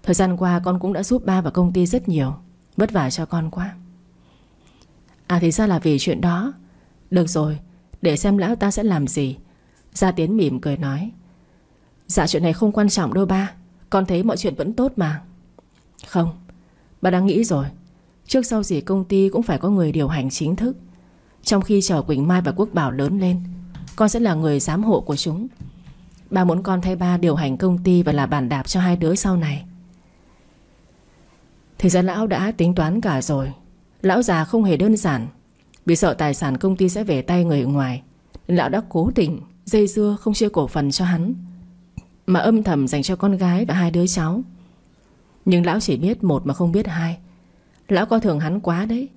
Thời gian qua con cũng đã giúp ba và công ty rất nhiều, Vất vả cho con quá. À thì ra là vì chuyện đó. Được rồi, Để xem lão ta sẽ làm gì. Gia Tiến mỉm cười nói. Dạ chuyện này không quan trọng đâu ba. Con thấy mọi chuyện vẫn tốt mà. Không Bà đang nghĩ rồi. Trước sau gì công ty cũng phải có người điều hành chính thức. Trong khi chờ Quỳnh Mai và Quốc Bảo lớn lên, Con sẽ là người giám hộ của chúng. Ba muốn con thay ba điều hành công ty Và là bàn đạp cho hai đứa sau này. Thì ra lão đã tính toán cả rồi. Lão già không hề đơn giản. Vì sợ tài sản công ty sẽ về tay người ngoài, Nên lão đã cố tình Dây dưa không chia cổ phần cho hắn, Mà âm thầm dành cho con gái và hai đứa cháu. Nhưng lão chỉ biết một mà không biết hai. Lão coi thường hắn quá đấy.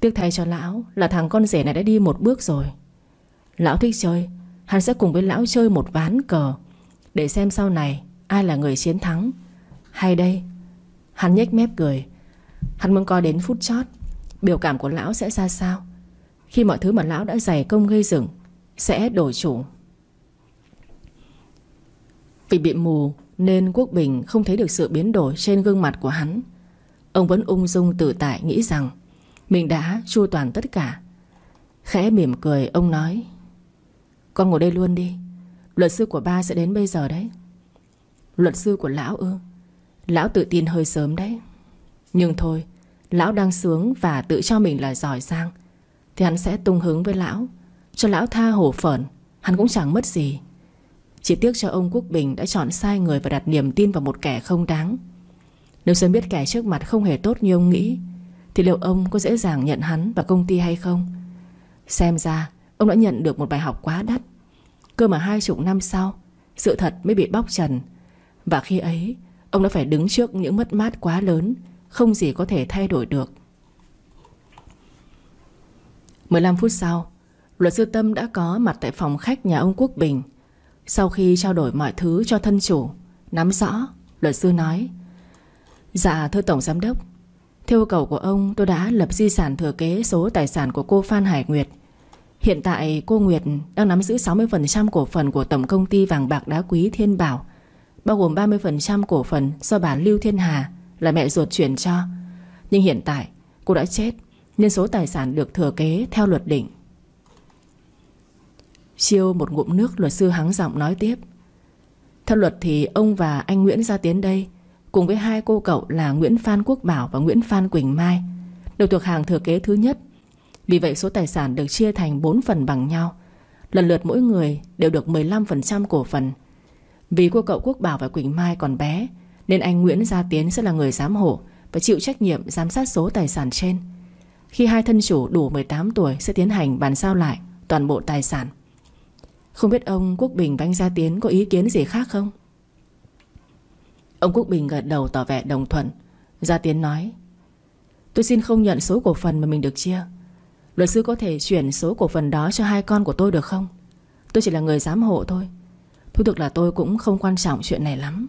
Tiếc thay cho lão Là thằng con rể này đã đi một bước rồi. Lão thích chơi, Hắn sẽ cùng với lão chơi một ván cờ, Để xem sau này ai là người chiến thắng. Hay đây, Hắn nhếch mép cười. Hắn muốn coi đến phút chót. Biểu cảm của lão sẽ ra sao? Khi mọi thứ mà lão đã dày công gây dựng, Sẽ đổi chủ. Vì bị mù Nên Quốc Bình không thấy được sự biến đổi Trên gương mặt của hắn. Ông vẫn ung dung tự tại nghĩ rằng Mình đã chu toàn tất cả. Khẽ mỉm cười, ông nói, Con ngồi đây luôn đi. Luật sư của ba sẽ đến bây giờ đấy. Luật sư của lão ư? Lão tự tin hơi sớm đấy. Nhưng thôi Lão đang sướng và tự cho mình là giỏi giang. Thì hắn sẽ tung hứng với lão. Cho lão tha hổ phởn, Hắn cũng chẳng mất gì. Chỉ tiếc cho ông Quốc Bình đã chọn sai người Và đặt niềm tin vào một kẻ không đáng. Nếu sớm biết kẻ trước mặt không hề tốt như ông nghĩ, Thì liệu ông có dễ dàng nhận hắn vào công ty hay không? Xem ra, Ông đã nhận được một bài học quá đắt. Cơ mà hai chục năm sau, Sự thật mới bị bóc trần. Và khi ấy, Ông đã phải đứng trước những mất mát quá lớn không gì có thể thay đổi được. 15 phút sau, Luật sư Tâm đã có mặt tại phòng khách nhà ông Quốc Bình. Sau khi trao đổi mọi thứ cho thân chủ, Nắm rõ, Luật sư nói Dạ thưa Tổng Giám Đốc, Theo yêu cầu của ông, tôi đã lập di sản thừa kế số tài sản của cô Phan Hải Nguyệt. Hiện tại, cô Nguyệt đang nắm giữ 60% cổ phần của Tổng Công ty Vàng Bạc Đá Quý Thiên Bảo, Bao gồm 30% cổ phần do bà Lưu Thiên Hà là mẹ ruột chuyển cho. Nhưng hiện tại, cô đã chết, Nên số tài sản được thừa kế theo luật định. Chiêu một ngụm nước luật sư hắng giọng nói tiếp. Theo luật thì ông và anh Nguyễn Gia Tiến đây, Cùng với hai cô cậu là Nguyễn Phan Quốc Bảo và Nguyễn Phan Quỳnh Mai, Đều thuộc hàng thừa kế thứ nhất. Vì vậy số tài sản được chia thành 4 phần bằng nhau. Lần lượt mỗi người đều được 15% cổ phần. Vì cô cậu Quốc Bảo và Quỳnh Mai còn bé nên anh Nguyễn Gia Tiến sẽ là người giám hộ Và chịu trách nhiệm giám sát số tài sản trên. Khi hai thân chủ đủ 18 tuổi Sẽ tiến hành bàn giao lại toàn bộ tài sản. Không biết ông Quốc Bình và anh Gia Tiến có ý kiến gì khác không? Ông Quốc Bình gật đầu tỏ vẻ đồng thuận. Gia Tiến nói, Tôi xin không nhận số cổ phần mà mình được chia. Luật sư có thể chuyển số cổ phần đó cho hai con của tôi được không? Tôi chỉ là người giám hộ thôi. Thu thực là tôi cũng không quan trọng chuyện này lắm.